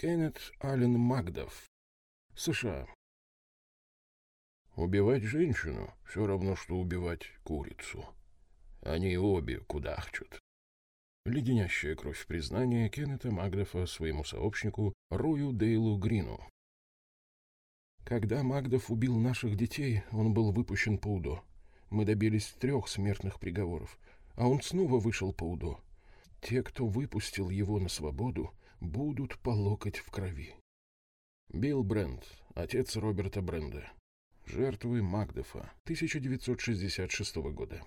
Кеннет Аллен Магдов. США. Убивать женщину — все равно, что убивать курицу. Они обе кудахчут. Леденящая кровь признания Кеннета Магдофа своему сообщнику Рою Дейлу Грину. Когда Магдов убил наших детей, он был выпущен по УДО. Мы добились трех смертных приговоров, а он снова вышел по УДО. Те, кто выпустил его на свободу, будут по локоть в крови. Билл Брент, отец Роберта Бренда. Жертвы Магдефа, 1966 года.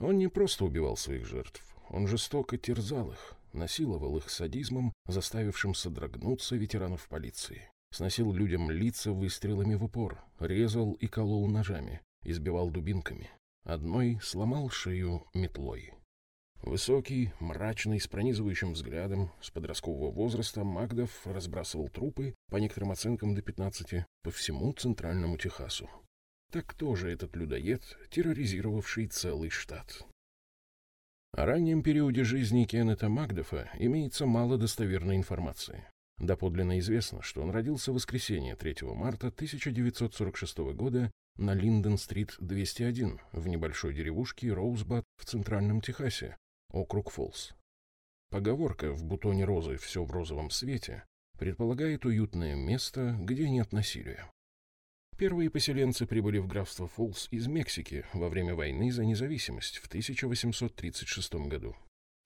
Он не просто убивал своих жертв, он жестоко терзал их, насиловал их садизмом, заставившим содрогнуться ветеранов полиции. Сносил людям лица выстрелами в упор, резал и колол ножами, избивал дубинками. Одной сломал шею метлой. Высокий, мрачный, с пронизывающим взглядом, с подросткового возраста Магдов разбрасывал трупы, по некоторым оценкам до 15, по всему центральному Техасу. Так кто же этот людоед, терроризировавший целый штат? О раннем периоде жизни Кеннета Магдофа имеется мало достоверной информации. Доподлинно известно, что он родился в воскресенье 3 марта 1946 года на Линден-стрит 201 в небольшой деревушке Роузбад в центральном Техасе, округ Фолс. Поговорка «в бутоне розы все в розовом свете» предполагает уютное место, где нет насилия. Первые поселенцы прибыли в графство Фолс из Мексики во время войны за независимость в 1836 году.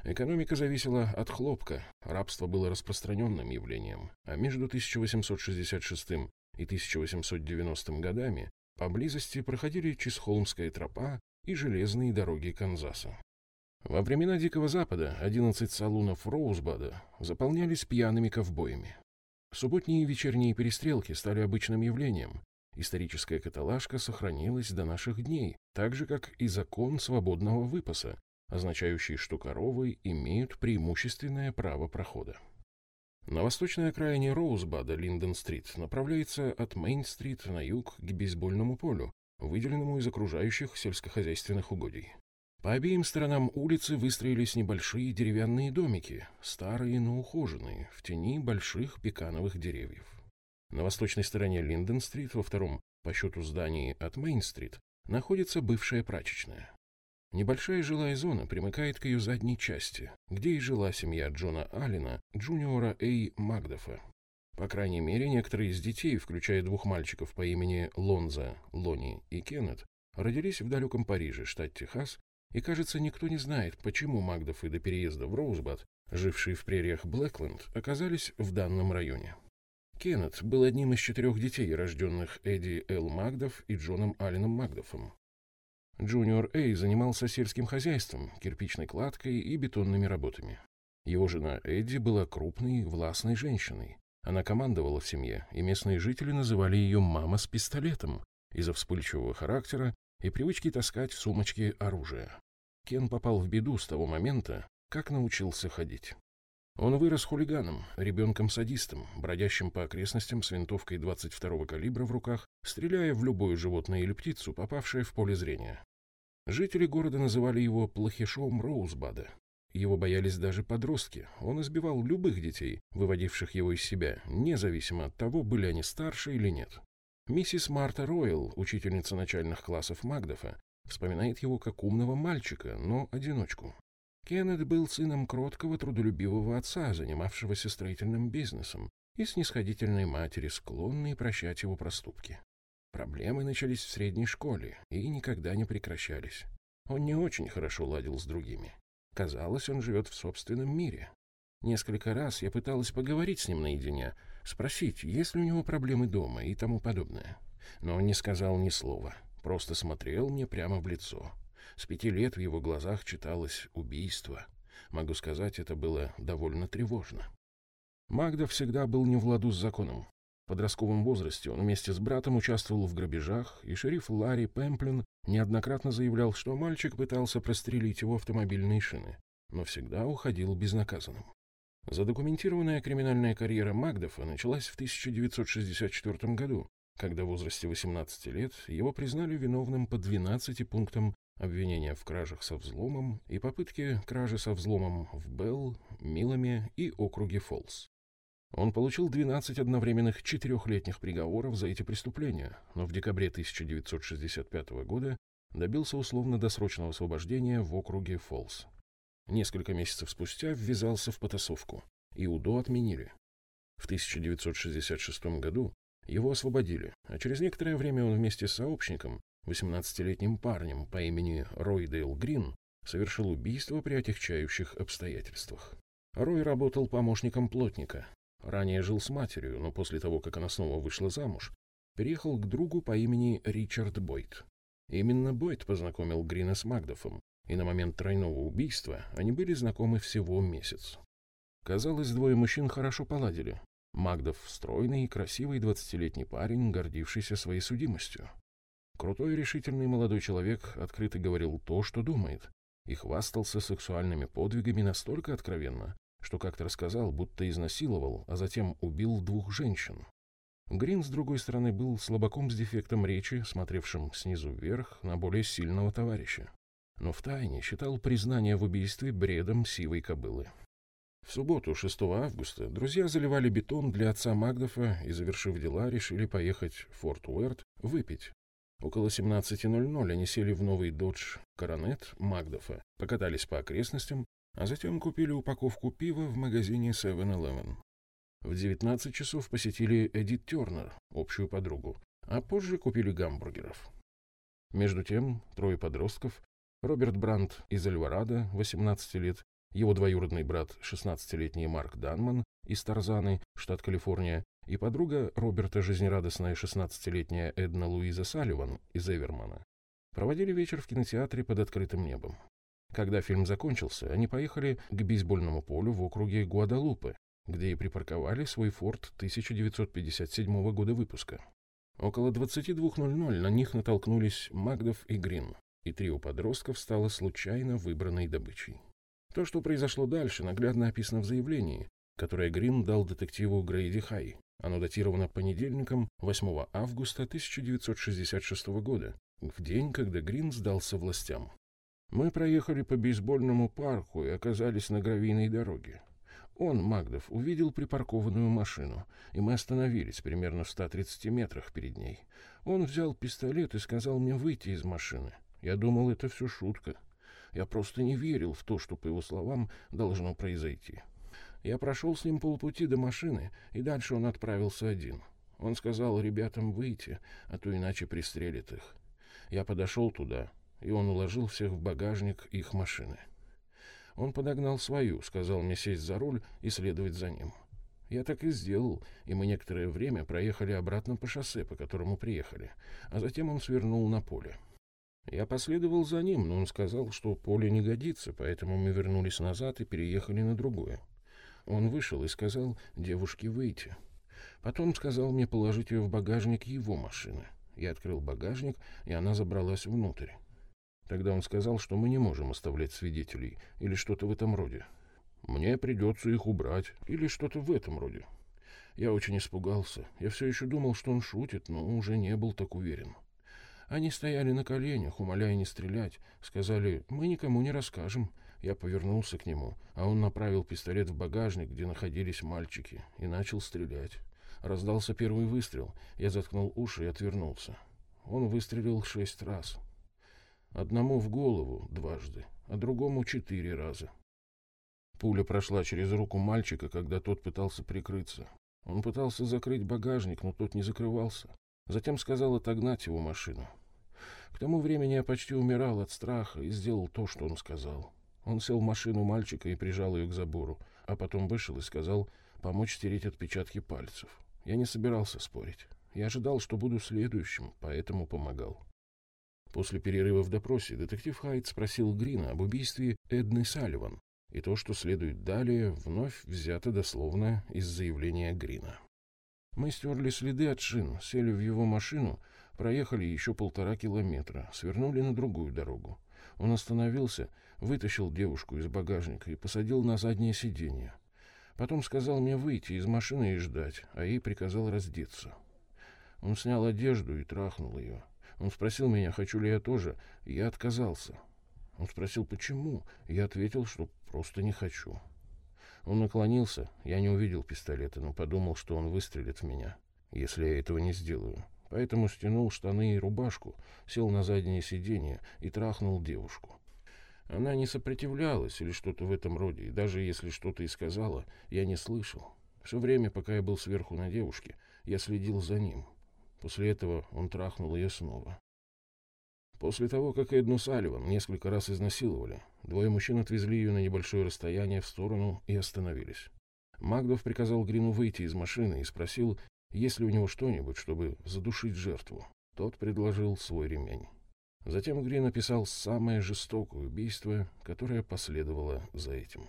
Экономика зависела от хлопка, рабство было распространенным явлением, а между 1866 и 1890 годами поблизости проходили Чисхолмская тропа и железные дороги Канзаса. Во времена Дикого Запада 11 салунов Роузбада заполнялись пьяными ковбоями. Субботние и вечерние перестрелки стали обычным явлением. Историческая каталажка сохранилась до наших дней, так же, как и закон свободного выпаса, означающий, что коровы имеют преимущественное право прохода. На восточной окраине Роузбада Линден-стрит направляется от Мейн-стрит на юг к бейсбольному полю, выделенному из окружающих сельскохозяйственных угодий. По обеим сторонам улицы выстроились небольшие деревянные домики, старые, но ухоженные, в тени больших пекановых деревьев. На восточной стороне Линден-стрит, во втором по счету здании от Мейн-стрит, находится бывшая прачечная. Небольшая жилая зона примыкает к ее задней части, где и жила семья Джона Аллена, джуниора Эй Магдофа. По крайней мере, некоторые из детей, включая двух мальчиков по имени Лонза, Лони и Кеннет, родились в далеком Париже, штат Техас, и, кажется, никто не знает, почему Магдофы до переезда в Роузбад, жившие в прериях Блэкленд, оказались в данном районе. Кеннет был одним из четырех детей, рожденных Эдди Л. Магдов и Джоном Алленом Магдофом. Джуниор Эй занимался сельским хозяйством, кирпичной кладкой и бетонными работами. Его жена Эдди была крупной, властной женщиной. Она командовала в семье, и местные жители называли ее «мама с пистолетом» из-за вспыльчивого характера и привычки таскать в сумочке оружие. Кен попал в беду с того момента, как научился ходить. Он вырос хулиганом, ребенком-садистом, бродящим по окрестностям с винтовкой 22-го калибра в руках, стреляя в любое животное или птицу, попавшее в поле зрения. Жители города называли его плохишом Роузбада. Его боялись даже подростки. Он избивал любых детей, выводивших его из себя, независимо от того, были они старше или нет. Миссис Марта Ройл, учительница начальных классов Магдофа, вспоминает его как умного мальчика, но одиночку. Кеннет был сыном кроткого, трудолюбивого отца, занимавшегося строительным бизнесом, и снисходительной матери, склонной прощать его проступки. Проблемы начались в средней школе и никогда не прекращались. Он не очень хорошо ладил с другими. Казалось, он живет в собственном мире. Несколько раз я пыталась поговорить с ним наедине, спросить, есть ли у него проблемы дома и тому подобное. Но он не сказал ни слова, просто смотрел мне прямо в лицо. С пяти лет в его глазах читалось убийство. Могу сказать, это было довольно тревожно. Магда всегда был не в ладу с законом. В подростковом возрасте он вместе с братом участвовал в грабежах, и шериф Ларри Пемплин неоднократно заявлял, что мальчик пытался прострелить его автомобильные шины, но всегда уходил безнаказанным. Задокументированная криминальная карьера Магдофа началась в 1964 году, когда в возрасте 18 лет его признали виновным по 12 пунктам обвинения в кражах со взломом и попытки кражи со взломом в Белл, Милами и округе Фолс. Он получил 12 одновременных четырехлетних приговоров за эти преступления, но в декабре 1965 года добился условно-досрочного освобождения в округе Фолс. Несколько месяцев спустя ввязался в потасовку, и УДО отменили. В 1966 году его освободили, а через некоторое время он вместе с сообщником, 18-летним парнем по имени Ройдейл Грин, совершил убийство при отягчающих обстоятельствах. Рой работал помощником плотника. Ранее жил с матерью, но после того, как она снова вышла замуж, переехал к другу по имени Ричард Бойт. Именно Бойт познакомил Грина с Магдофом, и на момент тройного убийства они были знакомы всего месяц. Казалось, двое мужчин хорошо поладили. Магдов — стройный и красивый двадцатилетний парень, гордившийся своей судимостью. Крутой и решительный молодой человек открыто говорил то, что думает, и хвастался сексуальными подвигами настолько откровенно, что как-то рассказал, будто изнасиловал, а затем убил двух женщин. Грин, с другой стороны, был слабаком с дефектом речи, смотревшим снизу вверх на более сильного товарища но втайне считал признание в убийстве бредом сивой кобылы. В субботу, 6 августа, друзья заливали бетон для отца Магдофа и, завершив дела, решили поехать в Форт Уэрт выпить. Около 17.00 они сели в новый додж Коронет Магдофа, покатались по окрестностям, а затем купили упаковку пива в магазине 7-Eleven. В 19 часов посетили Эдит Тернер, общую подругу, а позже купили гамбургеров. Между тем, трое подростков Роберт Брандт из Эльварадо, 18 лет, его двоюродный брат, 16-летний Марк Данман из Тарзаны, штат Калифорния, и подруга Роберта, жизнерадостная 16-летняя Эдна Луиза Салливан из Эвермана, проводили вечер в кинотеатре под открытым небом. Когда фильм закончился, они поехали к бейсбольному полю в округе Гуадалупе, где и припарковали свой форт 1957 года выпуска. Около 22.00 на них натолкнулись Магдов и Грин и трио подростков стало случайно выбранной добычей. То, что произошло дальше, наглядно описано в заявлении, которое Грин дал детективу Грейди Хай. Оно датировано понедельником 8 августа 1966 года, в день, когда Грин сдался властям. Мы проехали по бейсбольному парку и оказались на гравийной дороге. Он, Магдов, увидел припаркованную машину, и мы остановились примерно в 130 метрах перед ней. Он взял пистолет и сказал мне выйти из машины. Я думал, это все шутка. Я просто не верил в то, что, по его словам, должно произойти. Я прошел с ним полпути до машины, и дальше он отправился один. Он сказал ребятам выйти, а то иначе пристрелит их. Я подошел туда, и он уложил всех в багажник их машины. Он подогнал свою, сказал мне сесть за руль и следовать за ним. Я так и сделал, и мы некоторое время проехали обратно по шоссе, по которому приехали, а затем он свернул на поле. Я последовал за ним, но он сказал, что поле не годится, поэтому мы вернулись назад и переехали на другое. Он вышел и сказал девушке выйти. Потом сказал мне положить ее в багажник его машины. Я открыл багажник, и она забралась внутрь. Тогда он сказал, что мы не можем оставлять свидетелей, или что-то в этом роде. Мне придется их убрать, или что-то в этом роде. Я очень испугался. Я все еще думал, что он шутит, но уже не был так уверен. Они стояли на коленях, умоляя не стрелять. Сказали, мы никому не расскажем. Я повернулся к нему, а он направил пистолет в багажник, где находились мальчики, и начал стрелять. Раздался первый выстрел. Я заткнул уши и отвернулся. Он выстрелил шесть раз. Одному в голову дважды, а другому четыре раза. Пуля прошла через руку мальчика, когда тот пытался прикрыться. Он пытался закрыть багажник, но тот не закрывался. Затем сказал отогнать его машину. К тому времени я почти умирал от страха и сделал то, что он сказал. Он сел в машину мальчика и прижал ее к забору, а потом вышел и сказал помочь стереть отпечатки пальцев. Я не собирался спорить. Я ожидал, что буду следующим, поэтому помогал. После перерыва в допросе детектив Хайт спросил Грина об убийстве Эдны Салливан, и то, что следует далее, вновь взято дословно из заявления Грина. Мы стерли следы от шин, сели в его машину Проехали еще полтора километра, свернули на другую дорогу. Он остановился, вытащил девушку из багажника и посадил на заднее сиденье. Потом сказал мне выйти из машины и ждать, а ей приказал раздеться. Он снял одежду и трахнул ее. Он спросил меня, хочу ли я тоже, и я отказался. Он спросил, почему, я ответил, что просто не хочу. Он наклонился, я не увидел пистолета, но подумал, что он выстрелит в меня, если я этого не сделаю. Поэтому стянул штаны и рубашку, сел на заднее сиденье и трахнул девушку. Она не сопротивлялась или что-то в этом роде, и даже если что-то и сказала, я не слышал. Все время, пока я был сверху на девушке, я следил за ним. После этого он трахнул ее снова. После того, как Эдну Салливан несколько раз изнасиловали, двое мужчин отвезли ее на небольшое расстояние в сторону и остановились. Магдов приказал Грину выйти из машины и спросил, есть ли у него что-нибудь, чтобы задушить жертву. Тот предложил свой ремень. Затем Грин описал самое жестокое убийство, которое последовало за этим.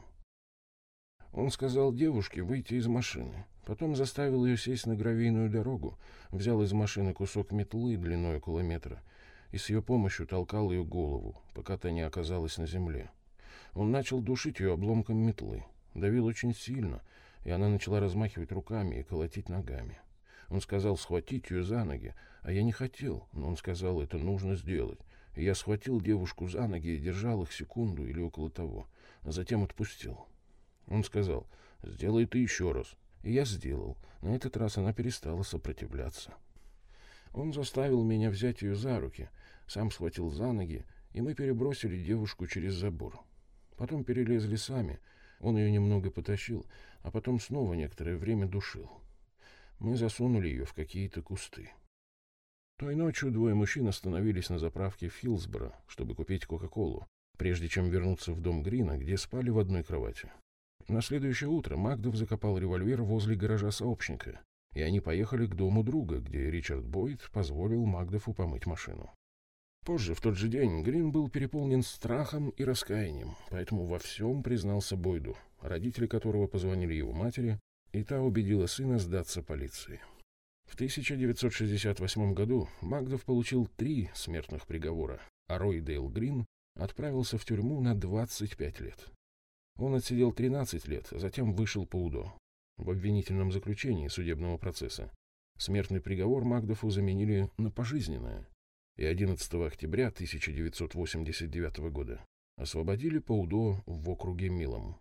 Он сказал девушке выйти из машины, потом заставил ее сесть на гравийную дорогу, взял из машины кусок метлы длиной около метра и с ее помощью толкал ее голову, пока та не оказалась на земле. Он начал душить ее обломком метлы, давил очень сильно, и она начала размахивать руками и колотить ногами. Он сказал схватить ее за ноги, а я не хотел, но он сказал, это нужно сделать. И я схватил девушку за ноги и держал их секунду или около того, а затем отпустил. Он сказал, сделай ты еще раз. И я сделал. На этот раз она перестала сопротивляться. Он заставил меня взять ее за руки, сам схватил за ноги, и мы перебросили девушку через забор. Потом перелезли сами, он ее немного потащил, а потом снова некоторое время душил. Мы засунули ее в какие-то кусты. Той ночью двое мужчин остановились на заправке Филсбора, чтобы купить Кока-Колу, прежде чем вернуться в дом Грина, где спали в одной кровати. На следующее утро Магдов закопал револьвер возле гаража сообщника, и они поехали к дому друга, где Ричард Бойд позволил Магдову помыть машину. Позже, в тот же день, Грин был переполнен страхом и раскаянием, поэтому во всем признался Бойду, родители которого позвонили его матери, и та убедила сына сдаться полиции. В 1968 году Магдов получил три смертных приговора, а Рой Дейл Грин отправился в тюрьму на 25 лет. Он отсидел 13 лет, затем вышел по УДО. В обвинительном заключении судебного процесса смертный приговор Магдову заменили на пожизненное, и 11 октября 1989 года освободили по УДО в округе Милом.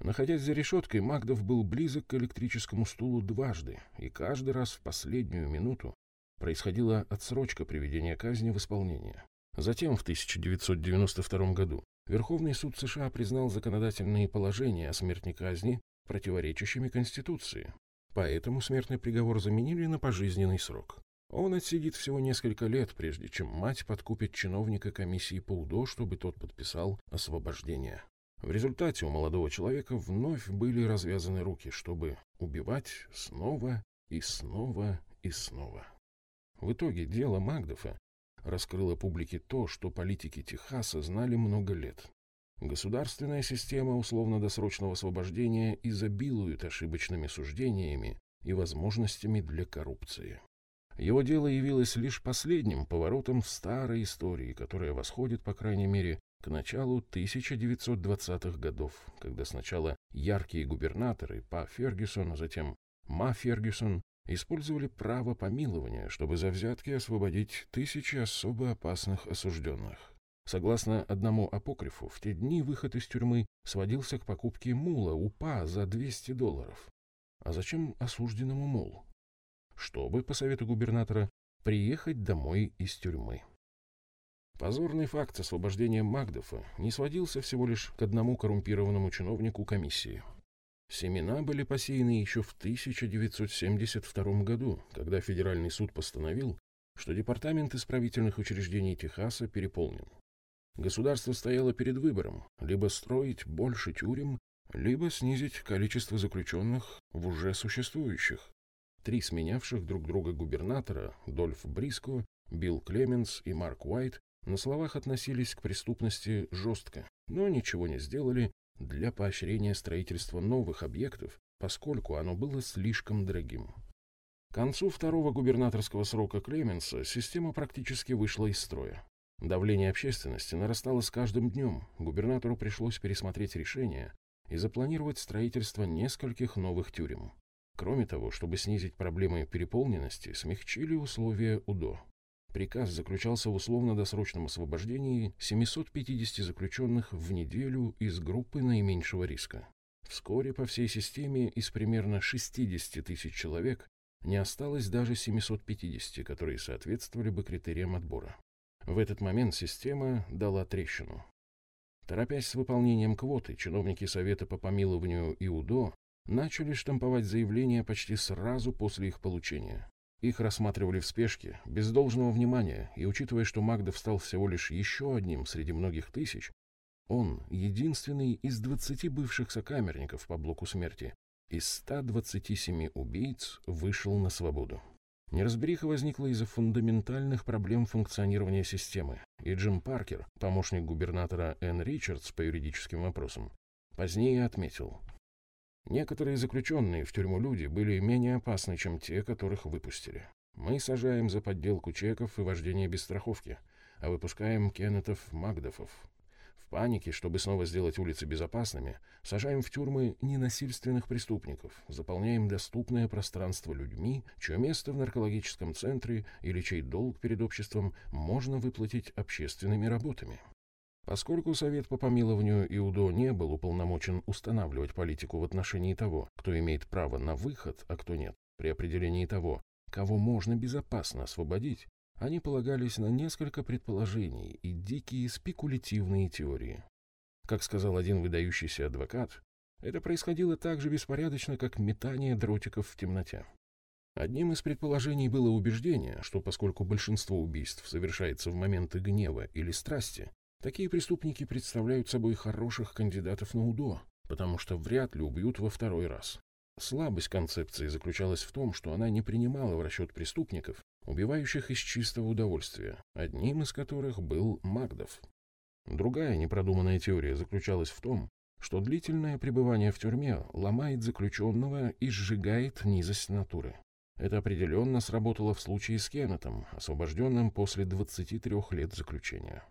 Находясь за решеткой, Магдов был близок к электрическому стулу дважды, и каждый раз в последнюю минуту происходила отсрочка приведения казни в исполнение. Затем, в 1992 году, Верховный суд США признал законодательные положения о смертной казни противоречащими Конституции, поэтому смертный приговор заменили на пожизненный срок. Он отсидит всего несколько лет, прежде чем мать подкупит чиновника комиссии по УДО, чтобы тот подписал освобождение. В результате у молодого человека вновь были развязаны руки, чтобы убивать снова и снова и снова. В итоге дело Магдофа раскрыло публике то, что политики Техаса знали много лет. Государственная система условно-досрочного освобождения изобилует ошибочными суждениями и возможностями для коррупции. Его дело явилось лишь последним поворотом в старой истории, которая восходит, по крайней мере, к началу 1920-х годов, когда сначала яркие губернаторы Па Фергюсон, а затем Ма Фергюсон использовали право помилования, чтобы за взятки освободить тысячи особо опасных осужденных. Согласно одному апокрифу, в те дни выход из тюрьмы сводился к покупке мула Па за 200 долларов. А зачем осужденному мул? чтобы, по совету губернатора, приехать домой из тюрьмы. Позорный факт освобождения Магдофа не сводился всего лишь к одному коррумпированному чиновнику комиссии. Семена были посеяны еще в 1972 году, когда федеральный суд постановил, что департамент исправительных учреждений Техаса переполнен. Государство стояло перед выбором либо строить больше тюрем, либо снизить количество заключенных в уже существующих. Три сменявших друг друга губернатора, Дольф Бриско, Билл Клеменс и Марк Уайт, на словах относились к преступности жестко, но ничего не сделали для поощрения строительства новых объектов, поскольку оно было слишком дорогим. К концу второго губернаторского срока Клеменса система практически вышла из строя. Давление общественности нарастало с каждым днем, губернатору пришлось пересмотреть решение и запланировать строительство нескольких новых тюрем. Кроме того, чтобы снизить проблемы переполненности, смягчили условия УДО. Приказ заключался в условно-досрочном освобождении 750 заключенных в неделю из группы наименьшего риска. Вскоре по всей системе из примерно 60 тысяч человек не осталось даже 750, которые соответствовали бы критериям отбора. В этот момент система дала трещину. Торопясь с выполнением квоты, чиновники Совета по помилованию и УДО начали штамповать заявления почти сразу после их получения. Их рассматривали в спешке, без должного внимания, и учитывая, что Магдов стал всего лишь еще одним среди многих тысяч, он, единственный из 20 бывших сокамерников по блоку смерти, из 127 убийц вышел на свободу. Неразбериха возникла из-за фундаментальных проблем функционирования системы, и Джим Паркер, помощник губернатора Энн Ричардс по юридическим вопросам, позднее отметил, некоторые заключенные в тюрьму люди были менее опасны, чем те, которых выпустили. Мы сажаем за подделку чеков и вождение без страховки, а выпускаем Кеннетов Магдофов, панике, чтобы снова сделать улицы безопасными, сажаем в тюрьмы ненасильственных преступников, заполняем доступное пространство людьми, чье место в наркологическом центре или чей долг перед обществом можно выплатить общественными работами. Поскольку Совет по помилованию Иудо не был уполномочен устанавливать политику в отношении того, кто имеет право на выход, а кто нет, при определении того, кого можно безопасно освободить, они полагались на несколько предположений и дикие спекулятивные теории. Как сказал один выдающийся адвокат, это происходило так же беспорядочно, как метание дротиков в темноте. Одним из предположений было убеждение, что поскольку большинство убийств совершается в моменты гнева или страсти, такие преступники представляют собой хороших кандидатов на УДО, потому что вряд ли убьют во второй раз. Слабость концепции заключалась в том, что она не принимала в расчет преступников, убивающих из чистого удовольствия, одним из которых был Магдов. Другая непродуманная теория заключалась в том, что длительное пребывание в тюрьме ломает заключенного и сжигает низость натуры. Это определенно сработало в случае с Кеннетом, освобожденным после 23 лет заключения.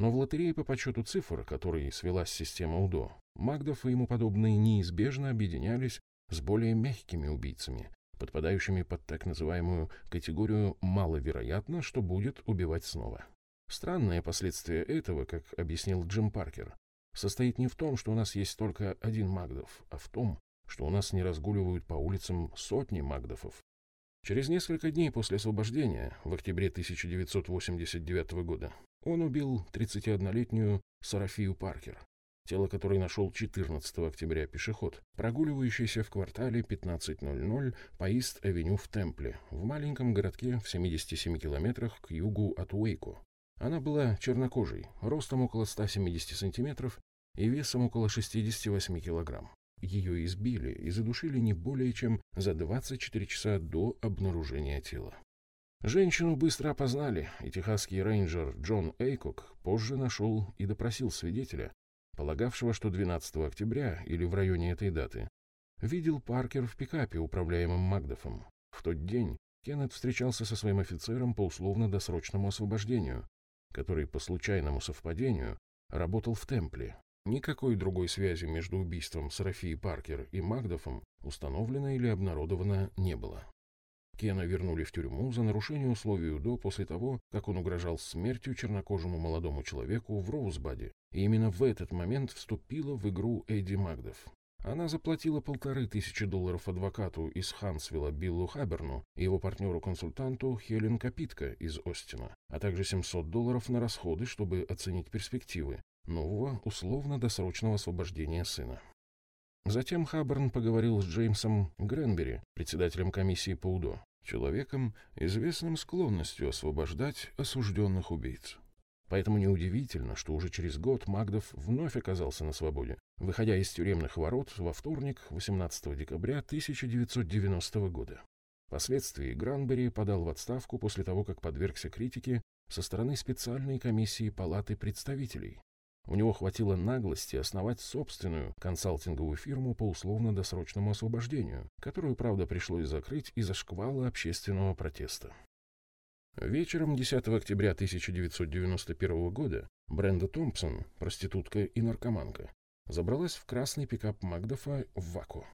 Но в лотерее по подсчету цифр, которой свелась система УДО, Магдов и ему подобные неизбежно объединялись с более мягкими убийцами, подпадающими под так называемую категорию «маловероятно, что будет убивать снова». Странное последствие этого, как объяснил Джим Паркер, состоит не в том, что у нас есть только один Магдов, а в том, что у нас не разгуливают по улицам сотни Магдофов. Через несколько дней после освобождения, в октябре 1989 года, он убил 31-летнюю Сарафию Паркер, тело которой нашел 14 октября пешеход, прогуливающийся в квартале 15.00 по Ист-авеню в Темпле, в маленьком городке в 77 километрах к югу от Уэйко. Она была чернокожей, ростом около 170 сантиметров и весом около 68 килограмм. Ее избили и задушили не более чем за 24 часа до обнаружения тела. Женщину быстро опознали, и техасский рейнджер Джон Эйкок позже нашел и допросил свидетеля, полагавшего, что 12 октября или в районе этой даты видел Паркер в пикапе, управляемом Магдофом. В тот день Кеннет встречался со своим офицером по условно-досрочному освобождению, который по случайному совпадению работал в Темпле. Никакой другой связи между убийством Сарафии Паркер и Магдофом установлено или обнародовано не было. Кена вернули в тюрьму за нарушение условий УДО после того, как он угрожал смертью чернокожему молодому человеку в Роузбаде. И именно в этот момент вступила в игру Эдди Магдов. Она заплатила полторы тысячи долларов адвокату из Хансвилла Биллу Хаберну и его партнеру-консультанту Хелен Капитко из Остина, а также 700 долларов на расходы, чтобы оценить перспективы нового условно-досрочного освобождения сына. Затем Хабберн поговорил с Джеймсом Гренбери, председателем комиссии по УДО человеком, известным склонностью освобождать осужденных убийц. Поэтому неудивительно, что уже через год Магдов вновь оказался на свободе, выходя из тюремных ворот во вторник, 18 декабря 1990 года. Впоследствии Гранбери подал в отставку после того, как подвергся критике со стороны специальной комиссии Палаты представителей, у него хватило наглости основать собственную консалтинговую фирму по условно-досрочному освобождению, которую, правда, пришлось закрыть из-за шквала общественного протеста. Вечером 10 октября 1991 года Бренда Томпсон, проститутка и наркоманка, забралась в красный пикап Макдафа в Ваку.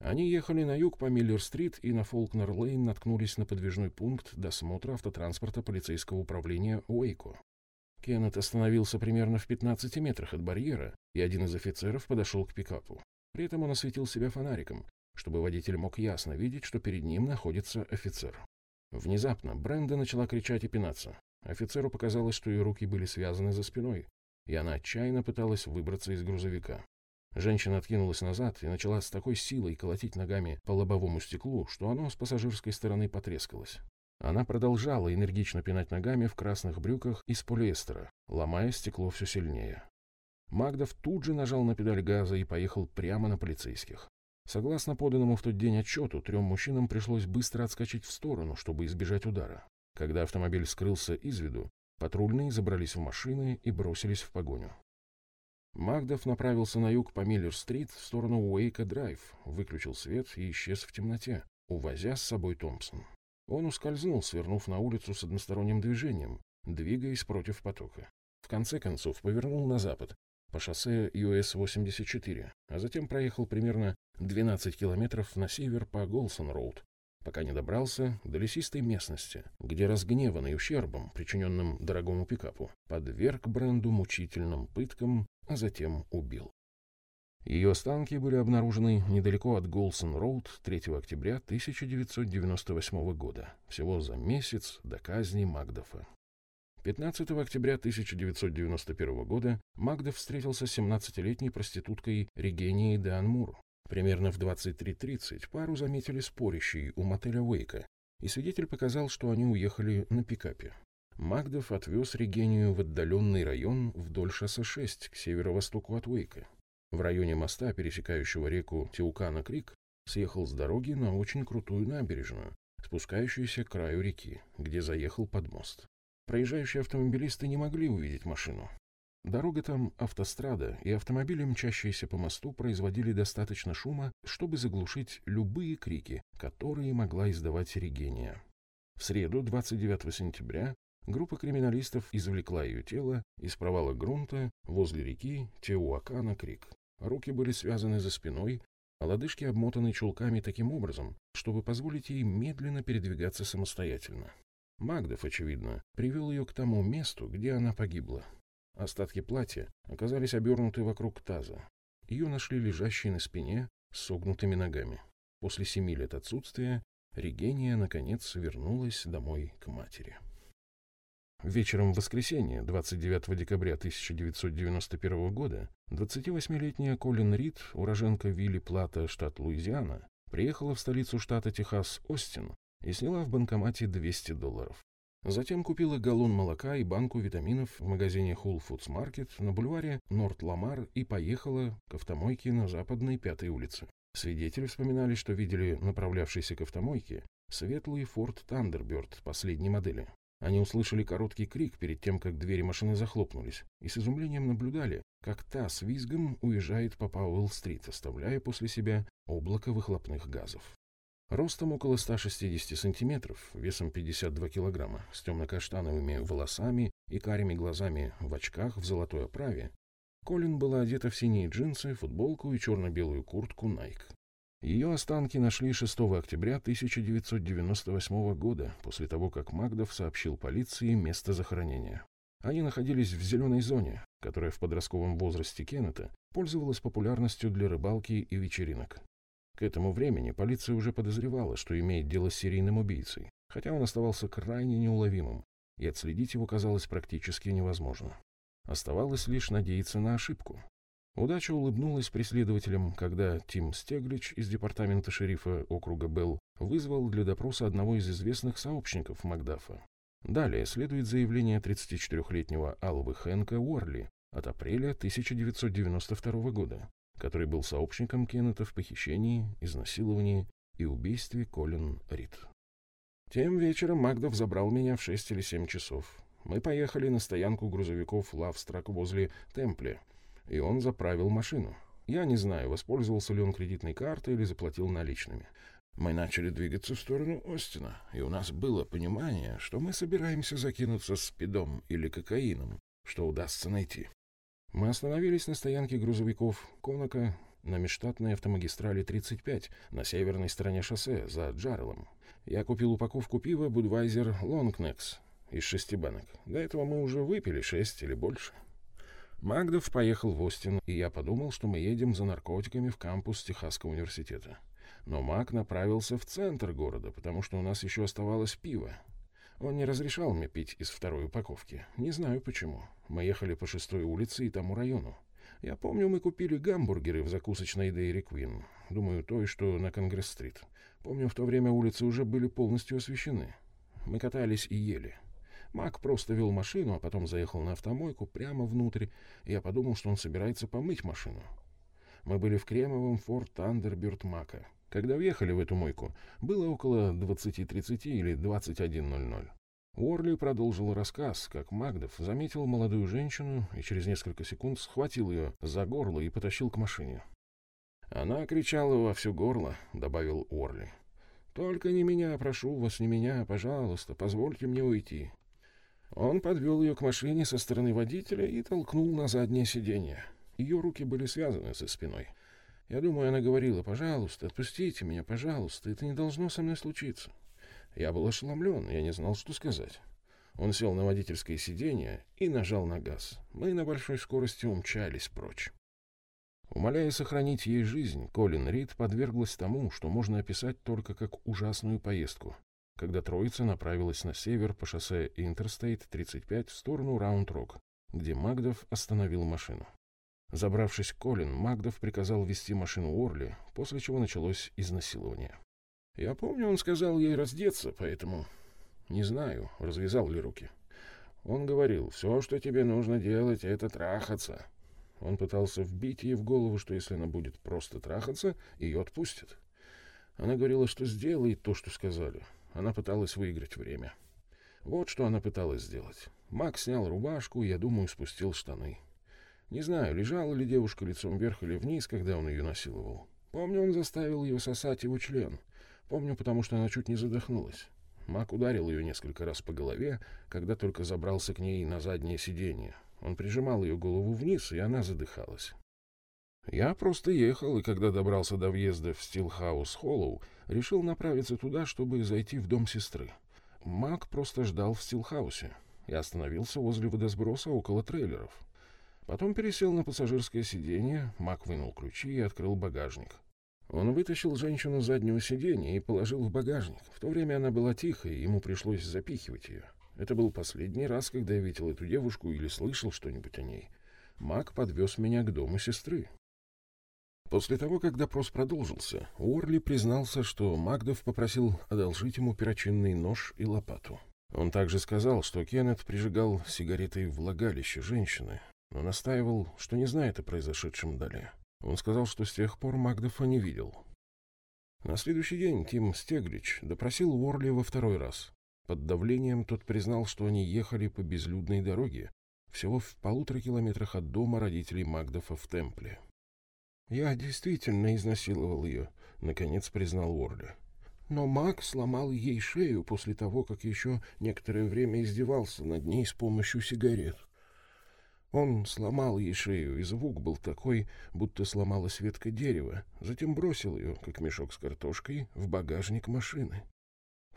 Они ехали на юг по Миллер-стрит и на Фолкнер-лейн наткнулись на подвижной пункт досмотра автотранспорта полицейского управления Уэйко. Кеннет остановился примерно в 15 метрах от барьера, и один из офицеров подошел к пикапу. При этом он осветил себя фонариком, чтобы водитель мог ясно видеть, что перед ним находится офицер. Внезапно Бренда начала кричать и пинаться. Офицеру показалось, что ее руки были связаны за спиной, и она отчаянно пыталась выбраться из грузовика. Женщина откинулась назад и начала с такой силой колотить ногами по лобовому стеклу, что оно с пассажирской стороны потрескалось. Она продолжала энергично пинать ногами в красных брюках из полиэстера, ломая стекло все сильнее. Магдов тут же нажал на педаль газа и поехал прямо на полицейских. Согласно поданному в тот день отчету, трем мужчинам пришлось быстро отскочить в сторону, чтобы избежать удара. Когда автомобиль скрылся из виду, патрульные забрались в машины и бросились в погоню. Магдов направился на юг по Миллер-стрит в сторону Уэйка-драйв, выключил свет и исчез в темноте, увозя с собой Томпсон. Он ускользнул, свернув на улицу с односторонним движением, двигаясь против потока. В конце концов повернул на запад, по шоссе US-84, а затем проехал примерно 12 километров на север по Голсон-роуд, пока не добрался до лесистой местности, где разгневанный ущербом, причиненным дорогому пикапу, подверг бренду мучительным пыткам а затем убил. Ее останки были обнаружены недалеко от Голсон-Роуд 3 октября 1998 года, всего за месяц до казни Магдофа. 15 октября 1991 года Магдов встретился с 17-летней проституткой Регенией де Анмур. Примерно в 23.30 пару заметили спорящей у мотеля Уэйка, и свидетель показал, что они уехали на пикапе. Магдов отвез Регению в отдаленный район вдоль шоссе 6 к северо-востоку от Уэйка. В районе моста, пересекающего реку Теукана-Крик, съехал с дороги на очень крутую набережную, спускающуюся к краю реки, где заехал под мост. Проезжающие автомобилисты не могли увидеть машину. Дорога там автострада, и автомобили, мчащиеся по мосту, производили достаточно шума, чтобы заглушить любые крики, которые могла издавать Регения. В среду, 29 сентября, Группа криминалистов извлекла ее тело из провала грунта возле реки Теуакана-Крик. Руки были связаны за спиной, а лодыжки обмотаны чулками таким образом, чтобы позволить ей медленно передвигаться самостоятельно. Магдов, очевидно, привел ее к тому месту, где она погибла. Остатки платья оказались обернуты вокруг таза. Ее нашли лежащей на спине с согнутыми ногами. После семи лет отсутствия Регения, наконец, вернулась домой к матери. Вечером в воскресенье, 29 декабря 1991 года, 28-летняя Колин Рид, уроженка Вилли Плата, штат Луизиана, приехала в столицу штата Техас, Остин, и сняла в банкомате 200 долларов. Затем купила галлон молока и банку витаминов в магазине Whole Foods Market на бульваре Норт-Ламар и поехала к автомойке на западной пятой улице. Свидетели вспоминали, что видели направлявшийся к автомойке светлый Ford Thunderbird последней модели. Они услышали короткий крик перед тем, как двери машины захлопнулись, и с изумлением наблюдали, как та с визгом уезжает по Пауэлл-стрит, оставляя после себя облако выхлопных газов. Ростом около 160 сантиметров, весом 52 килограмма, с темно-каштановыми волосами и карими глазами в очках в золотой оправе, Колин была одета в синие джинсы, футболку и черно-белую куртку Nike. Ее останки нашли 6 октября 1998 года, после того, как Магдов сообщил полиции место захоронения. Они находились в зеленой зоне, которая в подростковом возрасте Кеннета пользовалась популярностью для рыбалки и вечеринок. К этому времени полиция уже подозревала, что имеет дело с серийным убийцей, хотя он оставался крайне неуловимым, и отследить его казалось практически невозможно. Оставалось лишь надеяться на ошибку. Удача улыбнулась преследователям, когда Тим Стеглич из департамента шерифа округа Белл вызвал для допроса одного из известных сообщников Макдафа. Далее следует заявление 34-летнего Алвы Хэнка Уорли от апреля 1992 года, который был сообщником Кеннета в похищении, изнасиловании и убийстве Колин Рид. Тем вечером Магдов забрал меня в 6 или 7 часов. Мы поехали на стоянку грузовиков Лавстрак возле Темпле – и он заправил машину. Я не знаю, воспользовался ли он кредитной картой или заплатил наличными. Мы начали двигаться в сторону Остина, и у нас было понимание, что мы собираемся закинуться спидом или кокаином, что удастся найти. Мы остановились на стоянке грузовиков Конака на межштатной автомагистрали 35 на северной стороне шоссе за Джарелом. Я купил упаковку пива Budweiser Longnex из шести банок. До этого мы уже выпили шесть или больше. Магдов поехал в Остин, и я подумал, что мы едем за наркотиками в кампус Техасского университета. Но Мак направился в центр города, потому что у нас еще оставалось пиво. Он не разрешал мне пить из второй упаковки. Не знаю почему. Мы ехали по шестой улице и тому району. Я помню, мы купили гамбургеры в закусочной Дейри Квин. Думаю, той, что на Конгресс-стрит. Помню, в то время улицы уже были полностью освещены. Мы катались и ели. Мак просто вел машину, а потом заехал на автомойку прямо внутрь, я подумал, что он собирается помыть машину. Мы были в кремовом Форд Андерберт Мака. Когда въехали в эту мойку, было около 20.30 или 21.00. Уорли продолжил рассказ, как Магдов заметил молодую женщину и через несколько секунд схватил ее за горло и потащил к машине. «Она кричала во все горло», — добавил Уорли. «Только не меня, прошу вас, не меня, пожалуйста, позвольте мне уйти». Он подвел ее к машине со стороны водителя и толкнул на заднее сиденье. Ее руки были связаны за спиной. Я думаю, она говорила, пожалуйста, отпустите меня, пожалуйста, это не должно со мной случиться. Я был ошеломлен, я не знал, что сказать. Он сел на водительское сиденье и нажал на газ. Мы на большой скорости умчались прочь. Умоляя сохранить ей жизнь, Колин Рид подверглась тому, что можно описать только как ужасную поездку, когда троица направилась на север по шоссе Интерстейт 35 в сторону Раунд-Рок, где Магдов остановил машину. Забравшись к Колин, Магдов приказал вести машину Орли, после чего началось изнасилование. Я помню, он сказал ей раздеться, поэтому не знаю, развязал ли руки. Он говорил, все, что тебе нужно делать, это трахаться. Он пытался вбить ей в голову, что если она будет просто трахаться, ее отпустят. Она говорила, что сделает то, что сказали. Она пыталась выиграть время. Вот что она пыталась сделать. Макс снял рубашку и, я думаю, спустил штаны. Не знаю, лежала ли девушка лицом вверх или вниз, когда он ее насиловал. Помню, он заставил ее сосать его член. Помню, потому что она чуть не задохнулась. Мак ударил ее несколько раз по голове, когда только забрался к ней на заднее сиденье. Он прижимал ее голову вниз, и она задыхалась. Я просто ехал, и когда добрался до въезда в Стилхаус Холлоу, решил направиться туда, чтобы зайти в дом сестры. Мак просто ждал в Стилхаусе. Я остановился возле водосброса около трейлеров. Потом пересел на пассажирское сиденье, Мак вынул ключи и открыл багажник. Он вытащил женщину с заднего сиденья и положил в багажник. В то время она была тихой, и ему пришлось запихивать ее. Это был последний раз, когда я видел эту девушку или слышал что-нибудь о ней. Мак подвез меня к дому сестры. После того, как допрос продолжился, Уорли признался, что Магдов попросил одолжить ему перочинный нож и лопату. Он также сказал, что Кеннет прижигал сигаретой влагалище женщины, но настаивал, что не знает о произошедшем далее. Он сказал, что с тех пор Магдофа не видел. На следующий день Тим Стеглич допросил Уорли во второй раз. Под давлением тот признал, что они ехали по безлюдной дороге, всего в полутора километрах от дома родителей Магдофа в Темпле. «Я действительно изнасиловал ее», — наконец признал Уорли. Но Мак сломал ей шею после того, как еще некоторое время издевался над ней с помощью сигарет. Он сломал ей шею, и звук был такой, будто сломалась ветка дерева, затем бросил ее, как мешок с картошкой, в багажник машины.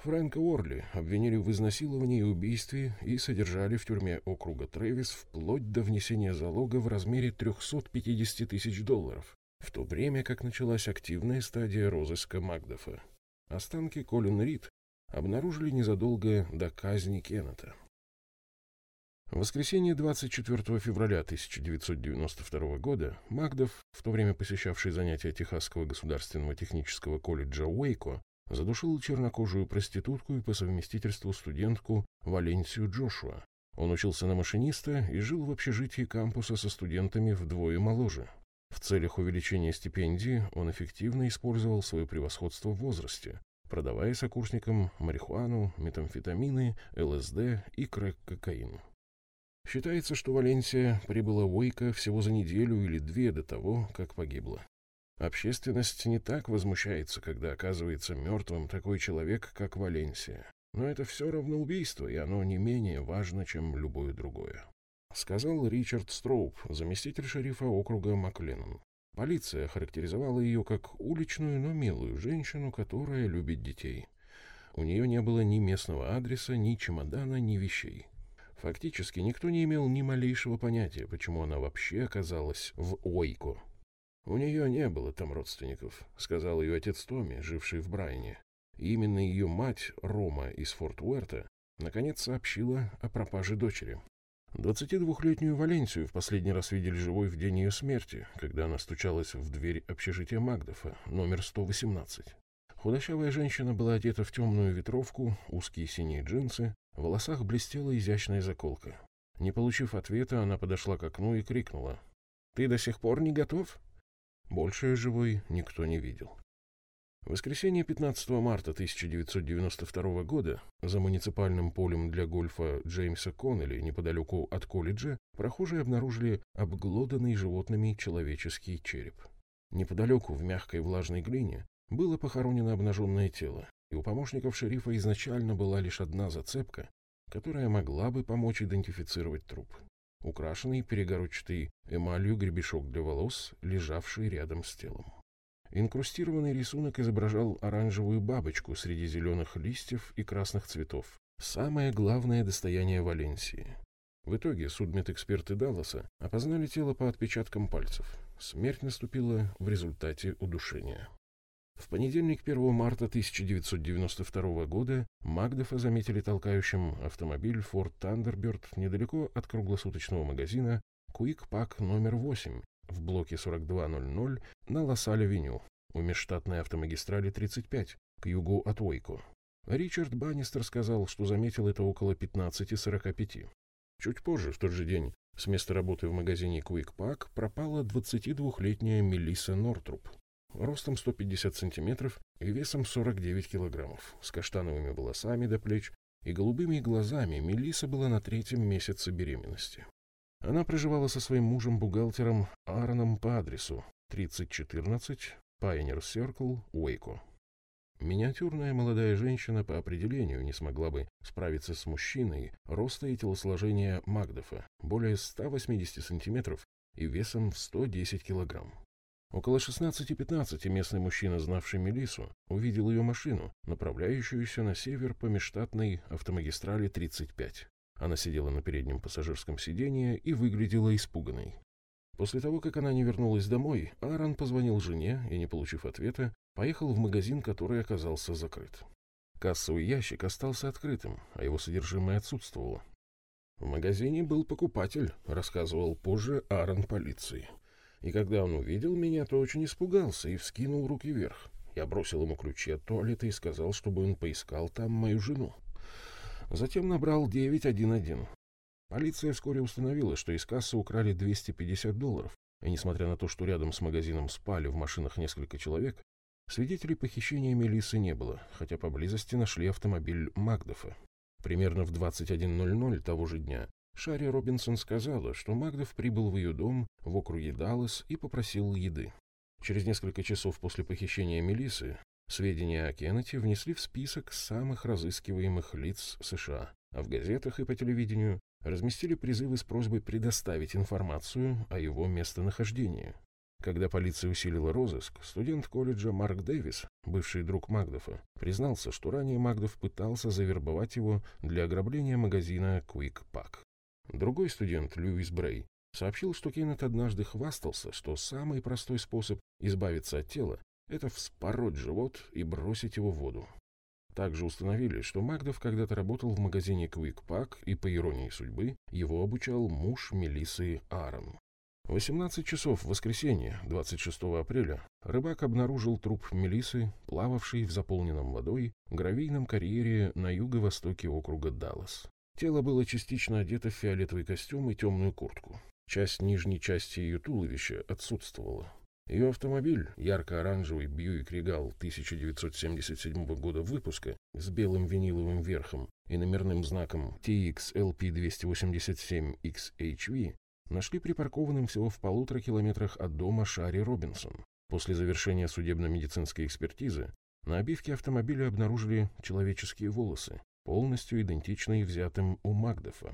Фрэнка Уорли обвинили в изнасиловании и убийстве и содержали в тюрьме округа Трэвис вплоть до внесения залога в размере 350 тысяч долларов, в то время как началась активная стадия розыска Макдафа. Останки Колин Рид обнаружили незадолго до казни Кеннета. В воскресенье 24 февраля 1992 года Магдов, в то время посещавший занятия Техасского государственного технического колледжа Уэйко, задушил чернокожую проститутку и по совместительству студентку Валенсию Джошуа. Он учился на машиниста и жил в общежитии кампуса со студентами вдвое моложе. В целях увеличения стипендии он эффективно использовал свое превосходство в возрасте, продавая сокурсникам марихуану, метамфетамины, ЛСД и крэк-кокаин. Считается, что Валенсия прибыла в Уэйко всего за неделю или две до того, как погибла. Общественность не так возмущается, когда оказывается мертвым такой человек, как Валенсия. Но это все равно убийство, и оно не менее важно, чем любое другое. Сказал Ричард Строуп, заместитель шерифа округа Макленнон. Полиция характеризовала ее как уличную, но милую женщину, которая любит детей. У нее не было ни местного адреса, ни чемодана, ни вещей. Фактически никто не имел ни малейшего понятия, почему она вообще оказалась в Ойко. «У нее не было там родственников», — сказал ее отец Томми, живший в Брайне. Именно ее мать, Рома из Форт Уэрта, наконец сообщила о пропаже дочери. 22-летнюю Валенсию в последний раз видели живой в день ее смерти, когда она стучалась в дверь общежития Магдофа, номер 118. Худощавая женщина была одета в темную ветровку, узкие синие джинсы, в волосах блестела изящная заколка. Не получив ответа, она подошла к окну и крикнула. «Ты до сих пор не готов?» Больше живой никто не видел. В воскресенье 15 марта 1992 года за муниципальным полем для гольфа Джеймса Коннелли неподалеку от колледжа прохожие обнаружили обглоданный животными человеческий череп. Неподалеку в мягкой влажной глине было похоронено обнаженное тело, и у помощников шерифа изначально была лишь одна зацепка, которая могла бы помочь идентифицировать труп. Украшенный перегородчатой эмалью гребешок для волос, лежавший рядом с телом. Инкрустированный рисунок изображал оранжевую бабочку среди зеленых листьев и красных цветов. Самое главное достояние Валенсии. В итоге судмедэксперты Далласа опознали тело по отпечаткам пальцев. Смерть наступила в результате удушения. В понедельник 1 марта 1992 года Магдефа заметили толкающим автомобиль Ford Thunderbird недалеко от круглосуточного магазина Quick Pack номер 8 в блоке 4200 на Лассаль-авеню у межштатной автомагистрали 35 к югу от Уэйко. Ричард Баннистер сказал, что заметил это около 15.45. Чуть позже, в тот же день, с места работы в магазине Quick Pack пропала 22-летняя Мелисса Нортруп, ростом 150 сантиметров и весом 49 килограммов, с каштановыми волосами до плеч и голубыми глазами Мелисса была на третьем месяце беременности. Она проживала со своим мужем-бухгалтером Аароном по адресу 3014 Pioneer Circle, Уэйко. Миниатюрная молодая женщина по определению не смогла бы справиться с мужчиной роста и телосложения Магдофа, более 180 сантиметров и весом в 110 килограмм. Около 16.15 местный мужчина, знавший Мелису, увидел ее машину, направляющуюся на север по межштатной автомагистрали 35. Она сидела на переднем пассажирском сиденье и выглядела испуганной. После того, как она не вернулась домой, Аарон позвонил жене и, не получив ответа, поехал в магазин, который оказался закрыт. Кассовый ящик остался открытым, а его содержимое отсутствовало. В магазине был покупатель, рассказывал позже Аарон полиции. И когда он увидел меня, то очень испугался и вскинул руки вверх. Я бросил ему ключи от туалета и сказал, чтобы он поискал там мою жену. Затем набрал 911. Полиция вскоре установила, что из кассы украли 250 долларов, и несмотря на то, что рядом с магазином спали в машинах несколько человек, свидетелей похищения Мелисы не было, хотя поблизости нашли автомобиль Магдофа. Примерно в 21.00 того же дня Шарри Робинсон сказала, что Магдов прибыл в ее дом в округе Даллас и попросил еды. Через несколько часов после похищения Мелисы Сведения о Кеннете внесли в список самых разыскиваемых лиц США, а в газетах и по телевидению разместили призывы с просьбой предоставить информацию о его местонахождении. Когда полиция усилила розыск, студент колледжа Марк Дэвис, бывший друг Магдофа, признался, что ранее Магдов пытался завербовать его для ограбления магазина Quick Pack. Другой студент, Льюис Брей, сообщил, что Кеннет однажды хвастался, что самый простой способ избавиться от тела это вспороть живот и бросить его в воду. Также установили, что Магдов когда-то работал в магазине Quick Pack, и, по иронии судьбы, его обучал муж Мелисы Аарон. В 18 часов в воскресенье, 26 апреля, рыбак обнаружил труп Мелисы, плававший в заполненном водой гравийном карьере на юго-востоке округа Даллас. Тело было частично одето в фиолетовый костюм и темную куртку. Часть нижней части ее туловища отсутствовала. Ее автомобиль, ярко-оранжевый Бьюик Регал 1977 года выпуска с белым виниловым верхом и номерным знаком TXLP287XHV, нашли припаркованным всего в полутора километрах от дома Шари Робинсон. После завершения судебно-медицинской экспертизы на обивке автомобиля обнаружили человеческие волосы, полностью идентичные взятым у Магдефа.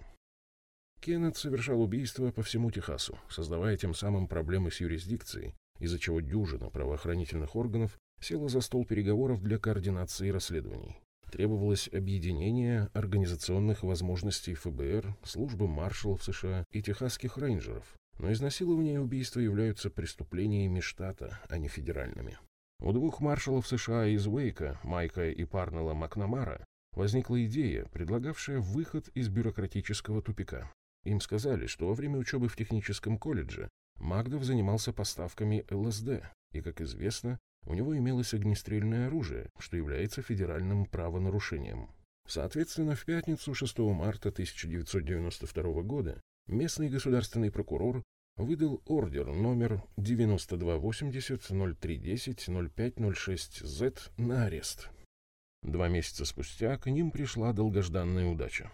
Кеннет совершал убийства по всему Техасу, создавая тем самым проблемы с юрисдикцией из-за чего дюжина правоохранительных органов села за стол переговоров для координации расследований. Требовалось объединение организационных возможностей ФБР, службы маршалов США и техасских рейнджеров, но изнасилование и убийство являются преступлениями штата, а не федеральными. У двух маршалов США из Уэйка, Майка и Парнелла Макнамара, возникла идея, предлагавшая выход из бюрократического тупика. Им сказали, что во время учебы в техническом колледже Магдов занимался поставками ЛСД, и, как известно, у него имелось огнестрельное оружие, что является федеральным правонарушением. Соответственно, в пятницу 6 марта 1992 года местный государственный прокурор выдал ордер номер 9280-0310-0506-Z на арест. Два месяца спустя к ним пришла долгожданная удача.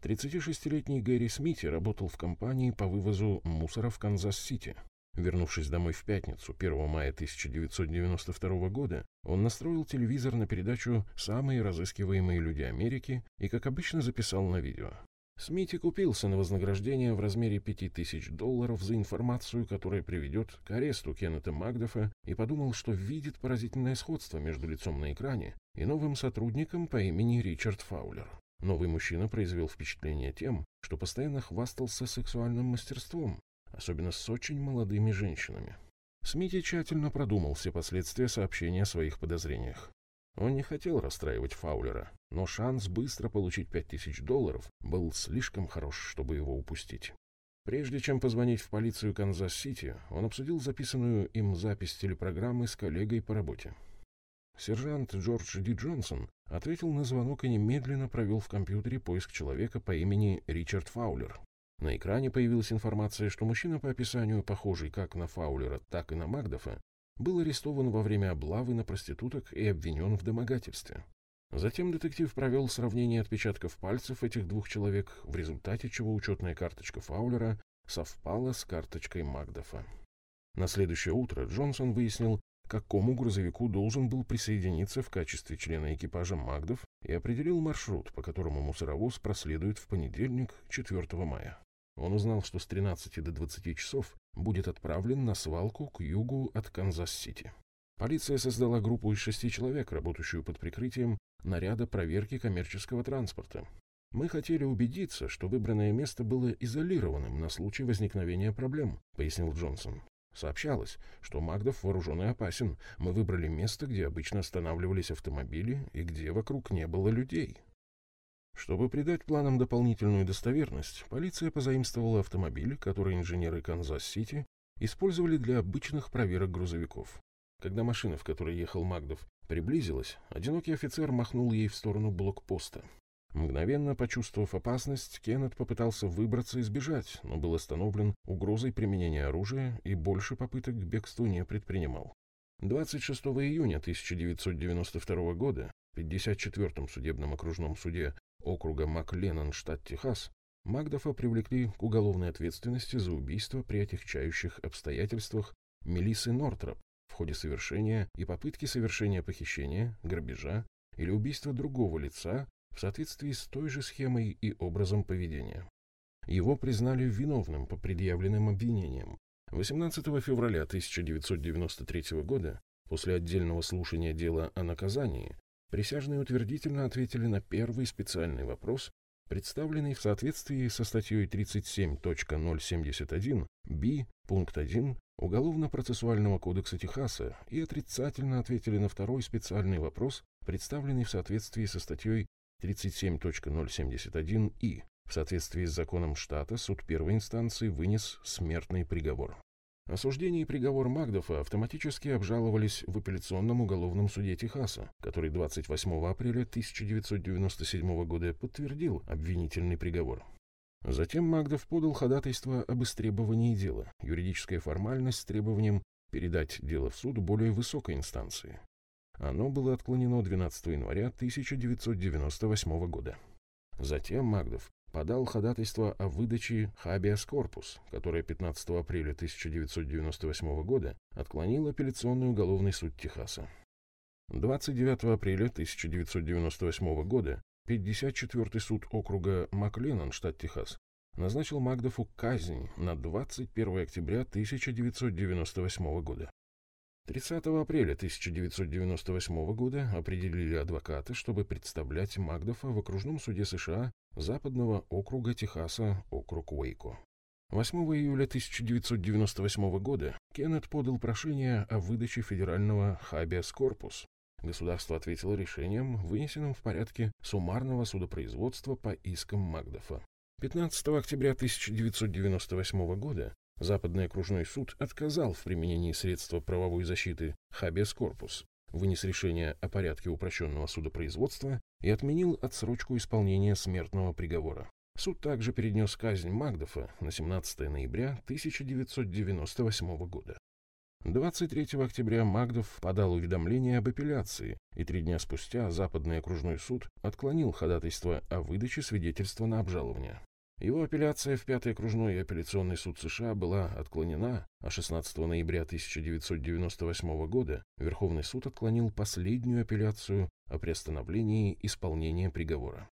36-летний Гэри Смити работал в компании по вывозу мусора в Канзас-Сити. Вернувшись домой в пятницу, 1 мая 1992 года, он настроил телевизор на передачу «Самые разыскиваемые люди Америки» и, как обычно, записал на видео. Смити купился на вознаграждение в размере 5000 долларов за информацию, которая приведет к аресту Кеннета Макдафа, и подумал, что видит поразительное сходство между лицом на экране и новым сотрудником по имени Ричард Фаулер. Новый мужчина произвел впечатление тем, что постоянно хвастался сексуальным мастерством, особенно с очень молодыми женщинами. Смити тщательно продумал все последствия сообщения о своих подозрениях. Он не хотел расстраивать Фаулера, но шанс быстро получить 5000 долларов был слишком хорош, чтобы его упустить. Прежде чем позвонить в полицию Канзас-Сити, он обсудил записанную им запись телепрограммы с коллегой по работе. Сержант Джордж Ди Джонсон ответил на звонок и немедленно провел в компьютере поиск человека по имени Ричард Фаулер. На экране появилась информация, что мужчина по описанию, похожий как на Фаулера, так и на Магдафа, был арестован во время облавы на проституток и обвинен в домогательстве. Затем детектив провел сравнение отпечатков пальцев этих двух человек, в результате чего учетная карточка Фаулера совпала с карточкой Магдафа. На следующее утро Джонсон выяснил, какому грузовику должен был присоединиться в качестве члена экипажа Макдаф и определил маршрут, по которому мусоровоз проследует в понедельник, 4 мая. Он узнал, что с 13 до 20 часов будет отправлен на свалку к югу от Канзас-Сити. Полиция создала группу из шести человек, работающую под прикрытием наряда проверки коммерческого транспорта. Мы хотели убедиться, что выбранное место было изолированным на случай возникновения проблем, пояснил Джонсон. Сообщалось, что Макдаф вооружен и опасен. Мы выбрали место, где обычно останавливались автомобили и где вокруг не было людей. Чтобы придать планам дополнительную достоверность, полиция позаимствовала автомобиль, который инженеры Канзас-Сити использовали для обычных проверок грузовиков. Когда машина, в которой ехал Макдаф, приблизилась, одинокий офицер махнул ей в сторону блокпоста. Мгновенно почувствовав опасность, Кеннет попытался выбраться и сбежать, но был остановлен угрозой применения оружия и больше попыток к бегству не предпринимал. 26 июня 1992 года в 54-м судебном окружном суде округа Макленнон, штат Техас, Магдафа привлекли к уголовной ответственности за убийство при отягчающих обстоятельствах Мелисы Нортроп в ходе совершения и попытки совершения похищения, грабежа или убийства другого лица в соответствии с той же схемой и образом поведения. Его признали виновным по предъявленным обвинениям. 18 февраля 1993 года, после отдельного слушания дела о наказании, Присяжные утвердительно ответили на первый специальный вопрос, представленный в соответствии со статьей 37.071 Би, пункт 1 Уголовно-процессуального кодекса Техаса и отрицательно ответили на второй специальный вопрос, представленный в соответствии со статьей 37.071 И. В соответствии с законом штата суд первой инстанции вынес смертный приговор. Осуждение и приговор Магдофа автоматически обжаловались в апелляционном уголовном суде Техаса, который 28 апреля 1997 года подтвердил обвинительный приговор. Затем Магдов подал ходатайство об истребовании дела, юридическая формальность с требованием передать дело в суд более высокой инстанции. Оно было отклонено 12 января 1998 года. Затем Магдов подал ходатайство о выдаче «Хабиас корпус», которое 15 апреля 1998 года отклонил апелляционный уголовный суд Техаса. 29 апреля 1998 года 54-й суд округа Макленнон, штат Техас, назначил Магдофу казнь на 21 октября 1998 года. 30 апреля 1998 года определили адвокаты, чтобы представлять Магдофа в окружном суде США западного округа Техаса, округ Уэйко. 8 июля 1998 года Кеннет подал прошение о выдаче федерального «Хабиас корпус». Государство ответило решением, вынесенным в порядке суммарного судопроизводства по искам Магдофа. 15 октября 1998 года Западный окружной суд отказал в применении средства правовой защиты «Хабиас корпус», вынес решение о порядке упрощенного судопроизводства и отменил отсрочку исполнения смертного приговора. Суд также перенес казнь Магдофа на 17 ноября 1998 года. 23 октября Магдов подал уведомление об апелляции, и три дня спустя Западный окружной суд отклонил ходатайство о выдаче свидетельства на обжалование. Его апелляция в Пятый окружной апелляционный суд США была отклонена, а 16 ноября 1998 года Верховный суд отклонил последнюю апелляцию о приостановлении исполнения приговора.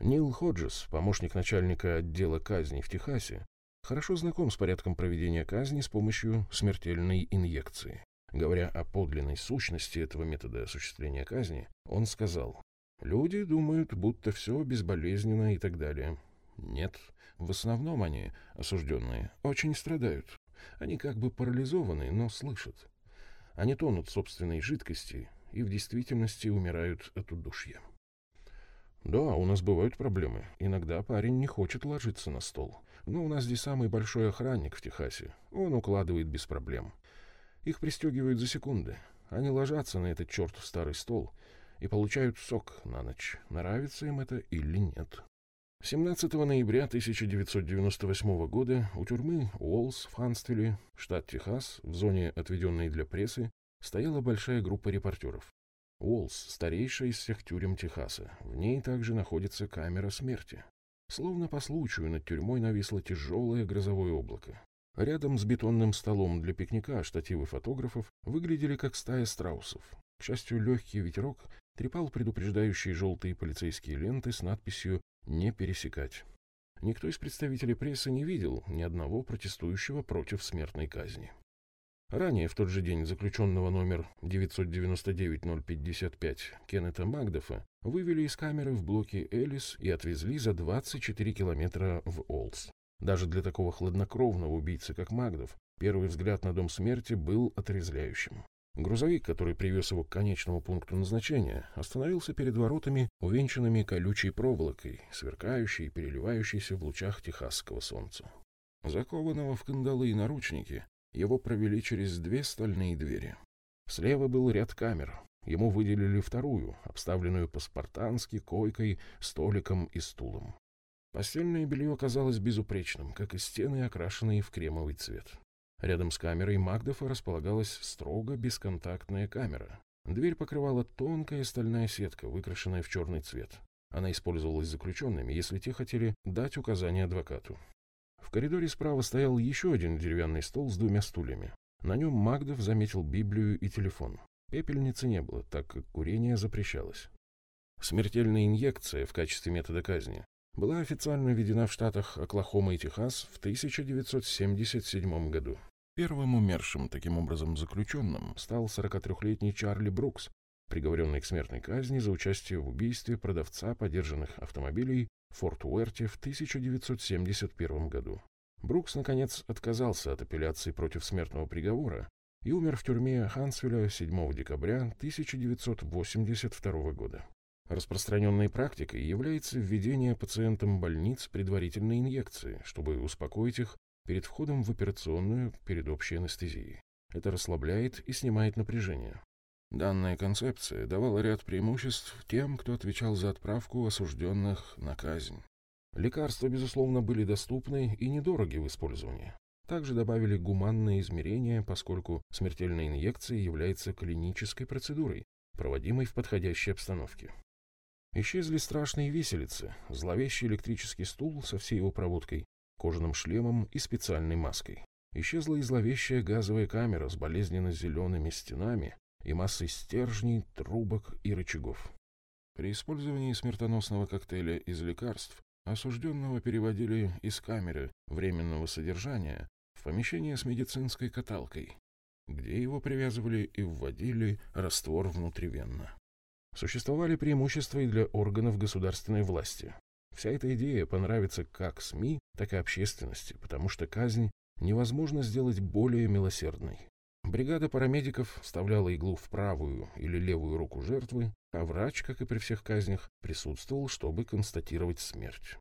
Нил Ходжес, помощник начальника отдела казней в Техасе, хорошо знаком с порядком проведения казни с помощью смертельной инъекции. Говоря о подлинной сущности этого метода осуществления казни, он сказал, «Люди думают, будто все безболезненно и так далее. Нет, в основном они, осужденные, очень страдают. Они как бы парализованы, но слышат. Они тонут в собственной жидкости и в действительности умирают от удушья. Да, у нас бывают проблемы. Иногда парень не хочет ложиться на стол. Но у нас здесь самый большой охранник в Техасе. Он укладывает без проблем. Их пристегивают за секунды. Они ложатся на этот чертов старый стол и получают сок на ночь. Нравится им это или нет. 17 ноября 1998 года у тюрьмы Уоллс в Ханствилле, штат Техас, в зоне, отведенной для прессы, стояла большая группа репортеров. Уоллс – старейшая из всех тюрем Техаса. В ней также находится камера смерти. Словно по случаю над тюрьмой нависло тяжелое грозовое облако. Рядом с бетонным столом для пикника штативы фотографов выглядели как стая страусов. К счастью, легкий ветерок трепал предупреждающие желтые полицейские ленты с надписью не пересекать. Никто из представителей прессы не видел ни одного протестующего против смертной казни. Ранее, в тот же день заключенного номер 999-055 Кеннета Магдофа вывели из камеры в блоке Элис и отвезли за 24 километра в Олдс. Даже для такого хладнокровного убийцы, как Магдов, первый взгляд на дом смерти был отрезвляющим. Грузовик, который привез его к конечному пункту назначения, остановился перед воротами, увенчанными колючей проволокой, сверкающей и переливающейся в лучах техасского солнца. Закованного в кандалы и наручники, его провели через две стальные двери. Слева был ряд камер. Ему выделили вторую, обставленную по-спартански койкой, столиком и стулом. Постельное белье казалось безупречным, как и стены, окрашенные в кремовый цвет. Рядом с камерой Магдофа располагалась строго бесконтактная камера. Дверь покрывала тонкая стальная сетка, выкрашенная в черный цвет. Она использовалась заключенными, если те хотели дать указания адвокату. В коридоре справа стоял еще один деревянный стол с двумя стульями. На нем Магдов заметил Библию и телефон. Пепельницы не было, так как курение запрещалось. Смертельная инъекция в качестве метода казни была официально введена в штатах Оклахома и Техас в 1977 году. Первым умершим таким образом заключенным стал 43-летний Чарли Брукс, приговоренный к смертной казни за участие в убийстве продавца подержанных автомобилей в Форт Уэрте в 1971 году. Брукс, наконец, отказался от апелляции против смертного приговора и умер в тюрьме Хансвилля 7 декабря 1982 года. Распространенной практикой является введение пациентам больниц предварительной инъекции, чтобы успокоить их перед входом в операционную перед общей анестезией. Это расслабляет и снимает напряжение. Данная концепция давала ряд преимуществ тем, кто отвечал за отправку осужденных на казнь. Лекарства, безусловно, были доступны и недороги в использовании. Также добавили гуманные измерения, поскольку смертельная инъекция является клинической процедурой, проводимой в подходящей обстановке. Исчезли страшные виселицы, зловещий электрический стул со всей его проводкой, кожаным шлемом и специальной маской. Исчезла и зловещая газовая камера с болезненно-зелеными стенами и массой стержней, трубок и рычагов. При использовании смертоносного коктейля из лекарств осужденного переводили из камеры временного содержания в помещение с медицинской каталкой. где его привязывали и вводили раствор внутривенно. Существовали преимущества и для органов государственной власти. Вся эта идея понравится как СМИ, так и общественности, потому что казнь невозможно сделать более милосердной. Бригада парамедиков вставляла иглу в правую или левую руку жертвы, а врач, как и при всех казнях, присутствовал, чтобы констатировать смерть.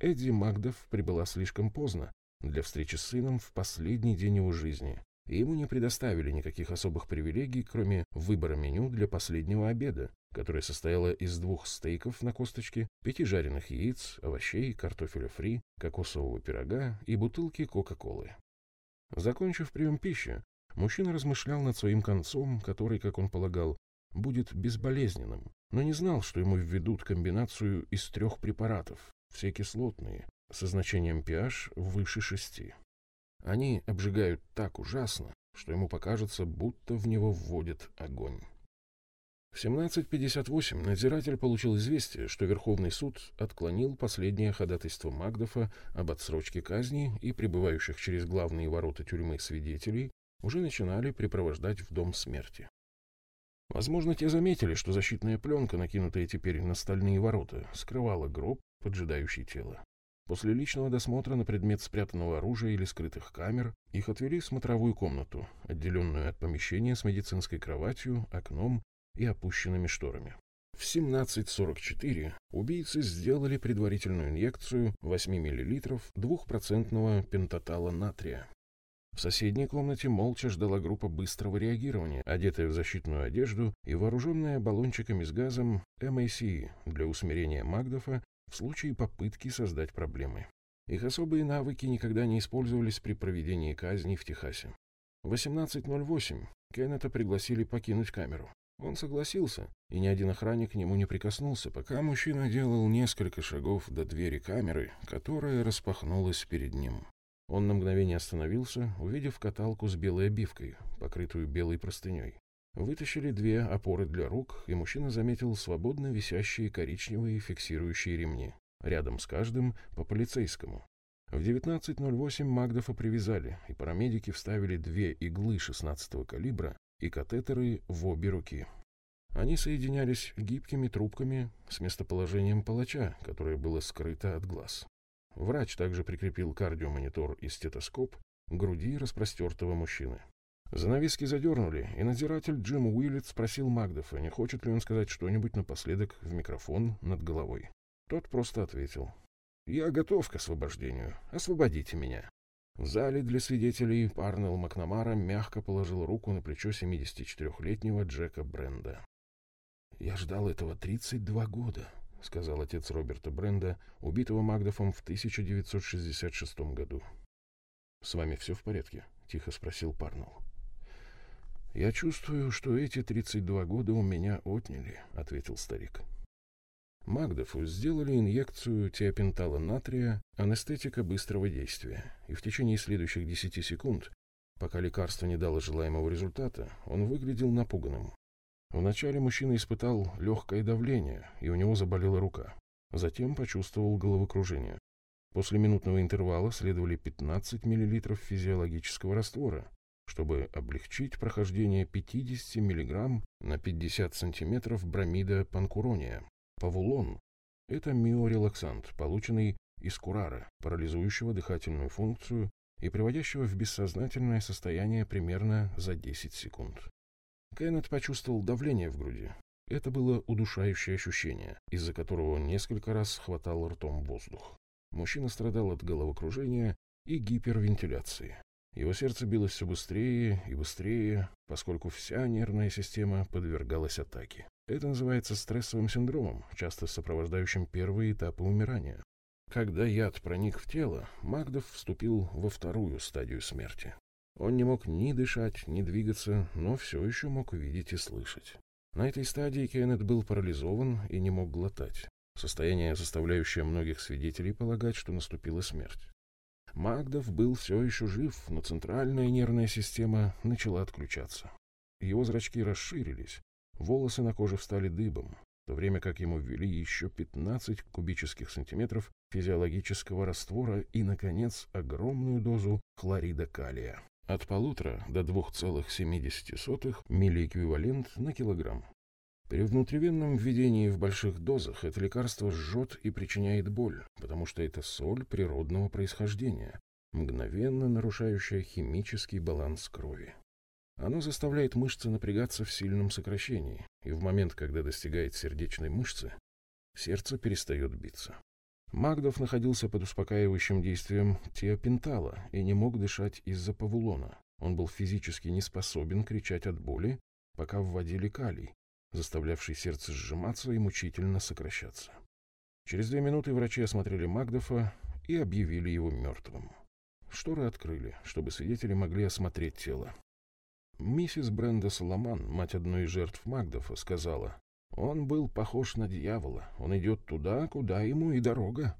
Эдди Магдов прибыла слишком поздно для встречи с сыном в последний день его жизни, и ему не предоставили никаких особых привилегий, кроме выбора меню для последнего обеда, которое состояло из двух стейков на косточке, пяти жареных яиц, овощей, картофеля фри, кокосового пирога и бутылки Кока-Колы. Закончив прием пищи, мужчина размышлял над своим концом, который, как он полагал, будет безболезненным, но не знал, что ему введут комбинацию из трех препаратов, все кислотные, со значением pH выше шести. Они обжигают так ужасно, что ему покажется, будто в него вводят огонь. В 17.58 надзиратель получил известие, что Верховный суд отклонил последнее ходатайство Магдофа об отсрочке казни и прибывающих через главные ворота тюрьмы свидетелей уже начинали припровождать в дом смерти. Возможно, те заметили, что защитная пленка, накинутая теперь на стальные ворота, скрывала гроб, поджидающий тело. После личного досмотра на предмет спрятанного оружия или скрытых камер их отвели в смотровую комнату, отделенную от помещения с медицинской кроватью, окном и опущенными шторами. В 17.44 убийцы сделали предварительную инъекцию 8 мл двухпроцентного пентатала натрия. В соседней комнате молча ждала группа быстрого реагирования, одетая в защитную одежду и вооруженная баллончиками с газом MAC для усмирения Магдофа в случае попытки создать проблемы. Их особые навыки никогда не использовались при проведении казни в Техасе. В 18.08 Кеннета пригласили покинуть камеру. Он согласился, и ни один охранник к нему не прикоснулся, пока мужчина делал несколько шагов до двери камеры, которая распахнулась перед ним. Он на мгновение остановился, увидев каталку с белой обивкой, покрытую белой простыней. Вытащили две опоры для рук, и мужчина заметил свободно висящие коричневые фиксирующие ремни. Рядом с каждым по полицейскому. В 19.08 Магдофа привязали, и парамедики вставили две иглы 16-го калибра и катетеры в обе руки. Они соединялись гибкими трубками с местоположением палача, которое было скрыто от глаз. Врач также прикрепил кардиомонитор и стетоскоп к груди распростертого мужчины. Занавески задернули, и надзиратель Джим Уиллет спросил Магдофа, не хочет ли он сказать что-нибудь напоследок в микрофон над головой. Тот просто ответил. «Я готов к освобождению. Освободите меня». В зале для свидетелей Парнелл Макнамара мягко положил руку на плечо 74-летнего Джека Бренда. «Я ждал этого 32 года», — сказал отец Роберта Бренда, убитого Магдофом в 1966 году. «С вами все в порядке?» — тихо спросил Парнелл. «Я чувствую, что эти 32 года у меня отняли», — ответил старик. Магдофу сделали инъекцию тиопентала натрия, анестетика быстрого действия, и в течение следующих 10 секунд, пока лекарство не дало желаемого результата, он выглядел напуганным. Вначале мужчина испытал легкое давление, и у него заболела рука. Затем почувствовал головокружение. После минутного интервала следовали 15 мл физиологического раствора, чтобы облегчить прохождение 50 мг на 50 см бромида панкурония. Павулон – это миорелаксант, полученный из курара, парализующего дыхательную функцию и приводящего в бессознательное состояние примерно за 10 секунд. Кеннет почувствовал давление в груди. Это было удушающее ощущение, из-за которого он несколько раз хватал ртом воздух. Мужчина страдал от головокружения и гипервентиляции. Его сердце билось все быстрее и быстрее, поскольку вся нервная система подвергалась атаке. Это называется стрессовым синдромом, часто сопровождающим первые этапы умирания. Когда яд проник в тело, Магдов вступил во вторую стадию смерти. Он не мог ни дышать, ни двигаться, но все еще мог видеть и слышать. На этой стадии Кеннет был парализован и не мог глотать. Состояние, заставляющее многих свидетелей полагать, что наступила смерть. Магдов был все еще жив, но центральная нервная система начала отключаться. Его зрачки расширились, волосы на коже встали дыбом, в то время как ему ввели еще 15 кубических сантиметров физиологического раствора и, наконец, огромную дозу хлорида калия. от полутора до 2,7 миллиэквивалент на килограмм. При внутривенном введении в больших дозах это лекарство жжет и причиняет боль, потому что это соль природного происхождения, мгновенно нарушающая химический баланс крови. Оно заставляет мышцы напрягаться в сильном сокращении, и в момент, когда достигает сердечной мышцы, сердце перестает биться. Магдов находился под успокаивающим действием тиопентала и не мог дышать из-за павулона. Он был физически не способен кричать от боли, пока вводили калий, заставлявший сердце сжиматься и мучительно сокращаться. Через две минуты врачи осмотрели Магдофа и объявили его мертвым. Шторы открыли, чтобы свидетели могли осмотреть тело. Миссис Бренда Соломан, мать одной из жертв Магдофа, сказала, «Он был похож на дьявола. Он идет туда, куда ему и дорога.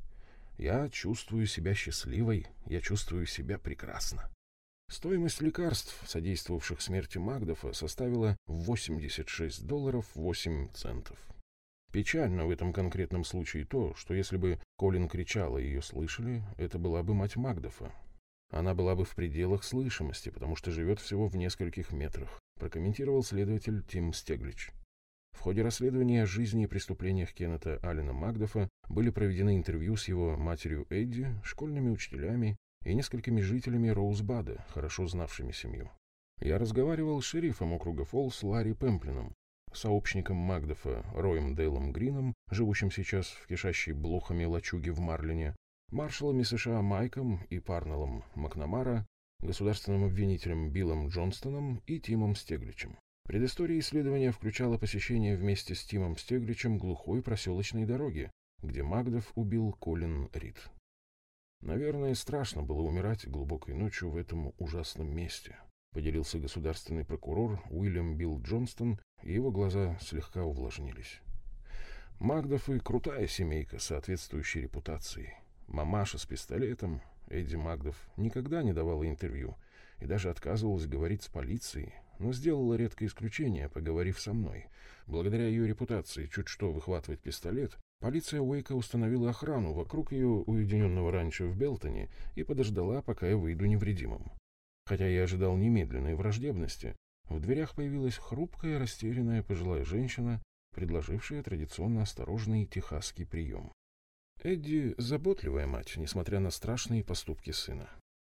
Я чувствую себя счастливой, я чувствую себя прекрасно». Стоимость лекарств, содействовавших смерти Магдофа, составила 86 долларов 8 центов. Печально в этом конкретном случае то, что если бы Колин кричала и ее слышали, это была бы мать Магдофа. Она была бы в пределах слышимости, потому что живет всего в нескольких метрах, прокомментировал следователь Тим Стеглич. В ходе расследования о жизни и преступлениях Кеннета Алина Магдофа были проведены интервью с его матерью Эдди, школьными учителями и несколькими жителями Роузбада, хорошо знавшими семью. Я разговаривал с шерифом округа Фолс Ларри Пемплином, сообщником Магдофа Роем Дейлом Грином, живущим сейчас в кишащей блохами лачуге в Марлине, маршалами США Майком и Парнеллом Макнамара, государственным обвинителем Биллом Джонстоном и Тимом Стегличем. Предыстория исследования включала посещение вместе с Тимом Стегличем глухой проселочной дороги, где Магдов убил Колин Рид. Наверное, страшно было умирать глубокой ночью в этом ужасном месте, поделился государственный прокурор Уильям Билл Джонстон, и его глаза слегка увлажнились. Магдов и крутая семейка, соответствующей репутацией. Мамаша с пистолетом, Эдди Магдов, никогда не давала интервью и даже отказывалась говорить с полицией, но сделала редкое исключение, поговорив со мной. Благодаря ее репутации чуть что выхватывать пистолет, Полиция Уэйка установила охрану вокруг ее уединенного ранчо в Белтоне и подождала, пока я выйду невредимым. Хотя я ожидал немедленной враждебности, в дверях появилась хрупкая, растерянная пожилая женщина, предложившая традиционно осторожный техасский прием. Эдди — заботливая мать, несмотря на страшные поступки сына.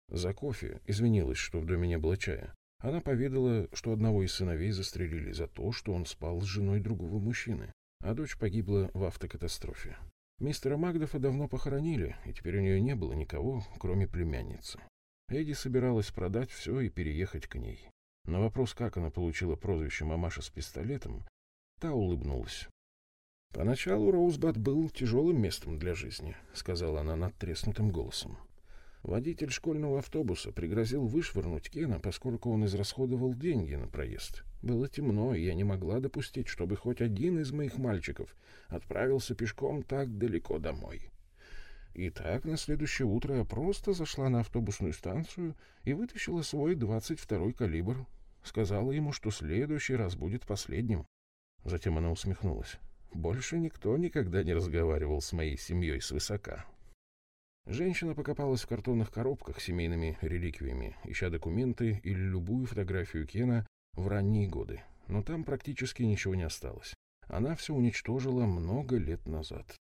За кофе извинилась, что в доме не было чая. Она поведала, что одного из сыновей застрелили за то, что он спал с женой другого мужчины а дочь погибла в автокатастрофе. Мистера Магдофа давно похоронили, и теперь у нее не было никого, кроме племянницы. Эдди собиралась продать все и переехать к ней. На вопрос, как она получила прозвище «мамаша с пистолетом», та улыбнулась. «Поначалу Роузбад был тяжелым местом для жизни», — сказала она надтреснутым голосом. Водитель школьного автобуса пригрозил вышвырнуть Кена, поскольку он израсходовал деньги на проезд. Было темно, и я не могла допустить, чтобы хоть один из моих мальчиков отправился пешком так далеко домой. И так на следующее утро я просто зашла на автобусную станцию и вытащила свой 22-й калибр. Сказала ему, что следующий раз будет последним. Затем она усмехнулась. Больше никто никогда не разговаривал с моей семьей свысока. Женщина покопалась в картонных коробках с семейными реликвиями, ища документы или любую фотографию Кена в ранние годы, но там практически ничего не осталось. Она все уничтожила много лет назад.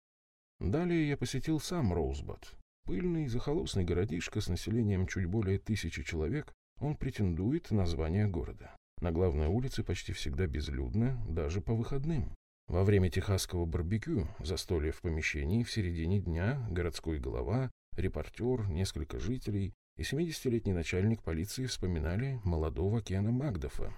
Далее я посетил сам Роузбад. Пыльный, захолустный городишко с населением чуть более тысячи человек, он претендует на звание города. На главной улице почти всегда безлюдно, даже по выходным. Во время техасского барбекю, застолье в помещении, в середине дня городской голова, репортер, несколько жителей и 70-летний начальник полиции вспоминали молодого Кена Магдофа.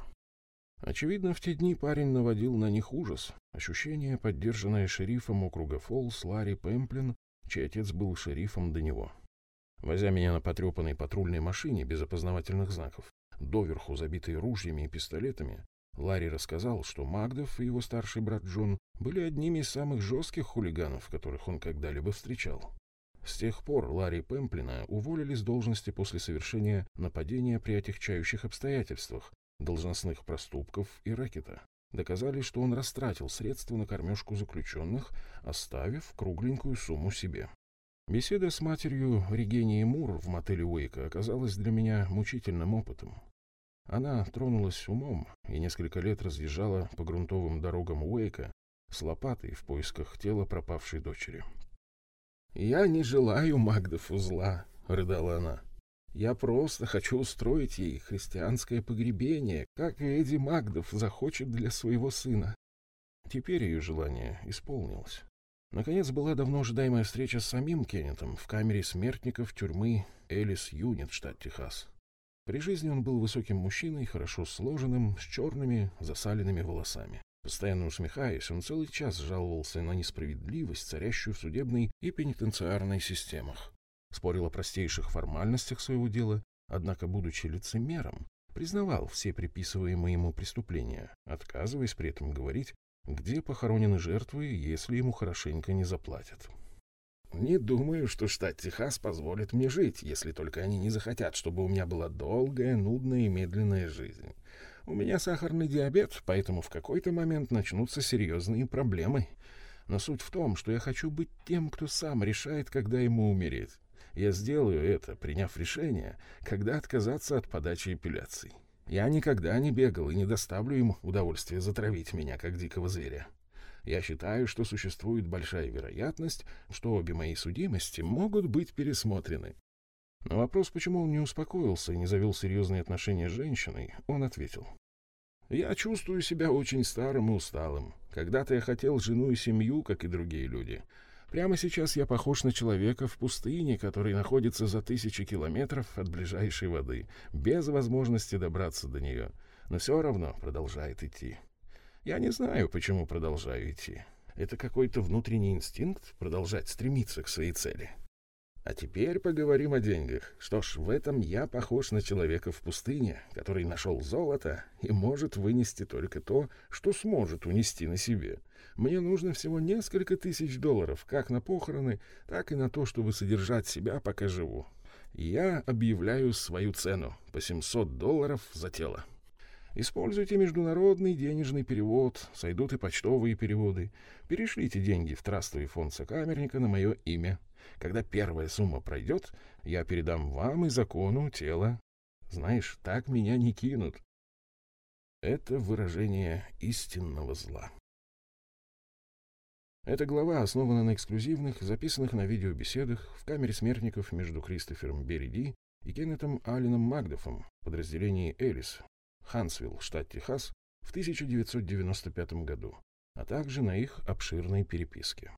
Очевидно, в те дни парень наводил на них ужас. Ощущение, поддержанное шерифом округа Фолс Ларри Пемплин, чей отец был шерифом до него. Возя меня на потрепанной патрульной машине без опознавательных знаков, доверху забитой ружьями и пистолетами, Ларри рассказал, что Магдов и его старший брат Джон были одними из самых жестких хулиганов, которых он когда-либо встречал. С тех пор Ларри Пемплина уволили с должности после совершения нападения при отягчающих обстоятельствах, должностных проступков и рэкета. Доказали, что он растратил средства на кормежку заключенных, оставив кругленькую сумму себе. Беседа с матерью Регении Мур в мотеле Уэйка оказалась для меня мучительным опытом. Она тронулась умом и несколько лет разъезжала по грунтовым дорогам Уэйка с лопатой в поисках тела пропавшей дочери. «Я не желаю Магдову зла», — рыдала она. «Я просто хочу устроить ей христианское погребение, как Эдди Магдов захочет для своего сына». Теперь ее желание исполнилось. Наконец была давно ожидаемая встреча с самим Кеннетом в камере смертников тюрьмы Элис Юнит, штат Техас. При жизни он был высоким мужчиной, хорошо сложенным, с черными, засаленными волосами. Постоянно усмехаясь, он целый час жаловался на несправедливость, царящую в судебной и пенитенциарной системах. Спорил о простейших формальностях своего дела, однако, будучи лицемером, признавал все приписываемые ему преступления, отказываясь при этом говорить, где похоронены жертвы, если ему хорошенько не заплатят. Не думаю, что штат Техас позволит мне жить, если только они не захотят, чтобы у меня была долгая, нудная и медленная жизнь. У меня сахарный диабет, поэтому в какой-то момент начнутся серьезные проблемы. Но суть в том, что я хочу быть тем, кто сам решает, когда ему умереть. Я сделаю это, приняв решение, когда отказаться от подачи эпиляций. Я никогда не бегал и не доставлю ему удовольствия затравить меня, как дикого зверя. Я считаю, что существует большая вероятность, что обе мои судимости могут быть пересмотрены. На вопрос, почему он не успокоился и не завел серьезные отношения с женщиной, он ответил. «Я чувствую себя очень старым и усталым. Когда-то я хотел жену и семью, как и другие люди. Прямо сейчас я похож на человека в пустыне, который находится за тысячи километров от ближайшей воды, без возможности добраться до нее, но все равно продолжает идти. Я не знаю, почему продолжаю идти. Это какой-то внутренний инстинкт продолжать стремиться к своей цели. А теперь поговорим о деньгах. Что ж, в этом я похож на человека в пустыне, который нашел золото и может вынести только то, что сможет унести на себе. Мне нужно всего несколько тысяч долларов, как на похороны, так и на то, чтобы содержать себя, пока живу. Я объявляю свою цену по 700 долларов за тело. Используйте международный денежный перевод, сойдут и почтовые переводы. Перешлите деньги в трастовый фонд сокамерника на мое имя. Когда первая сумма пройдет, я передам вам и закону тело. Знаешь, так меня не кинут. Это выражение истинного зла. Эта глава основана на эксклюзивных, записанных на видеобеседах в камере смертников между Кристофером Бериди и Кеннетом Алленом Магдофом в подразделении «Элис» Хансвилл, штат Техас, в 1995 году, а также на их обширной переписке.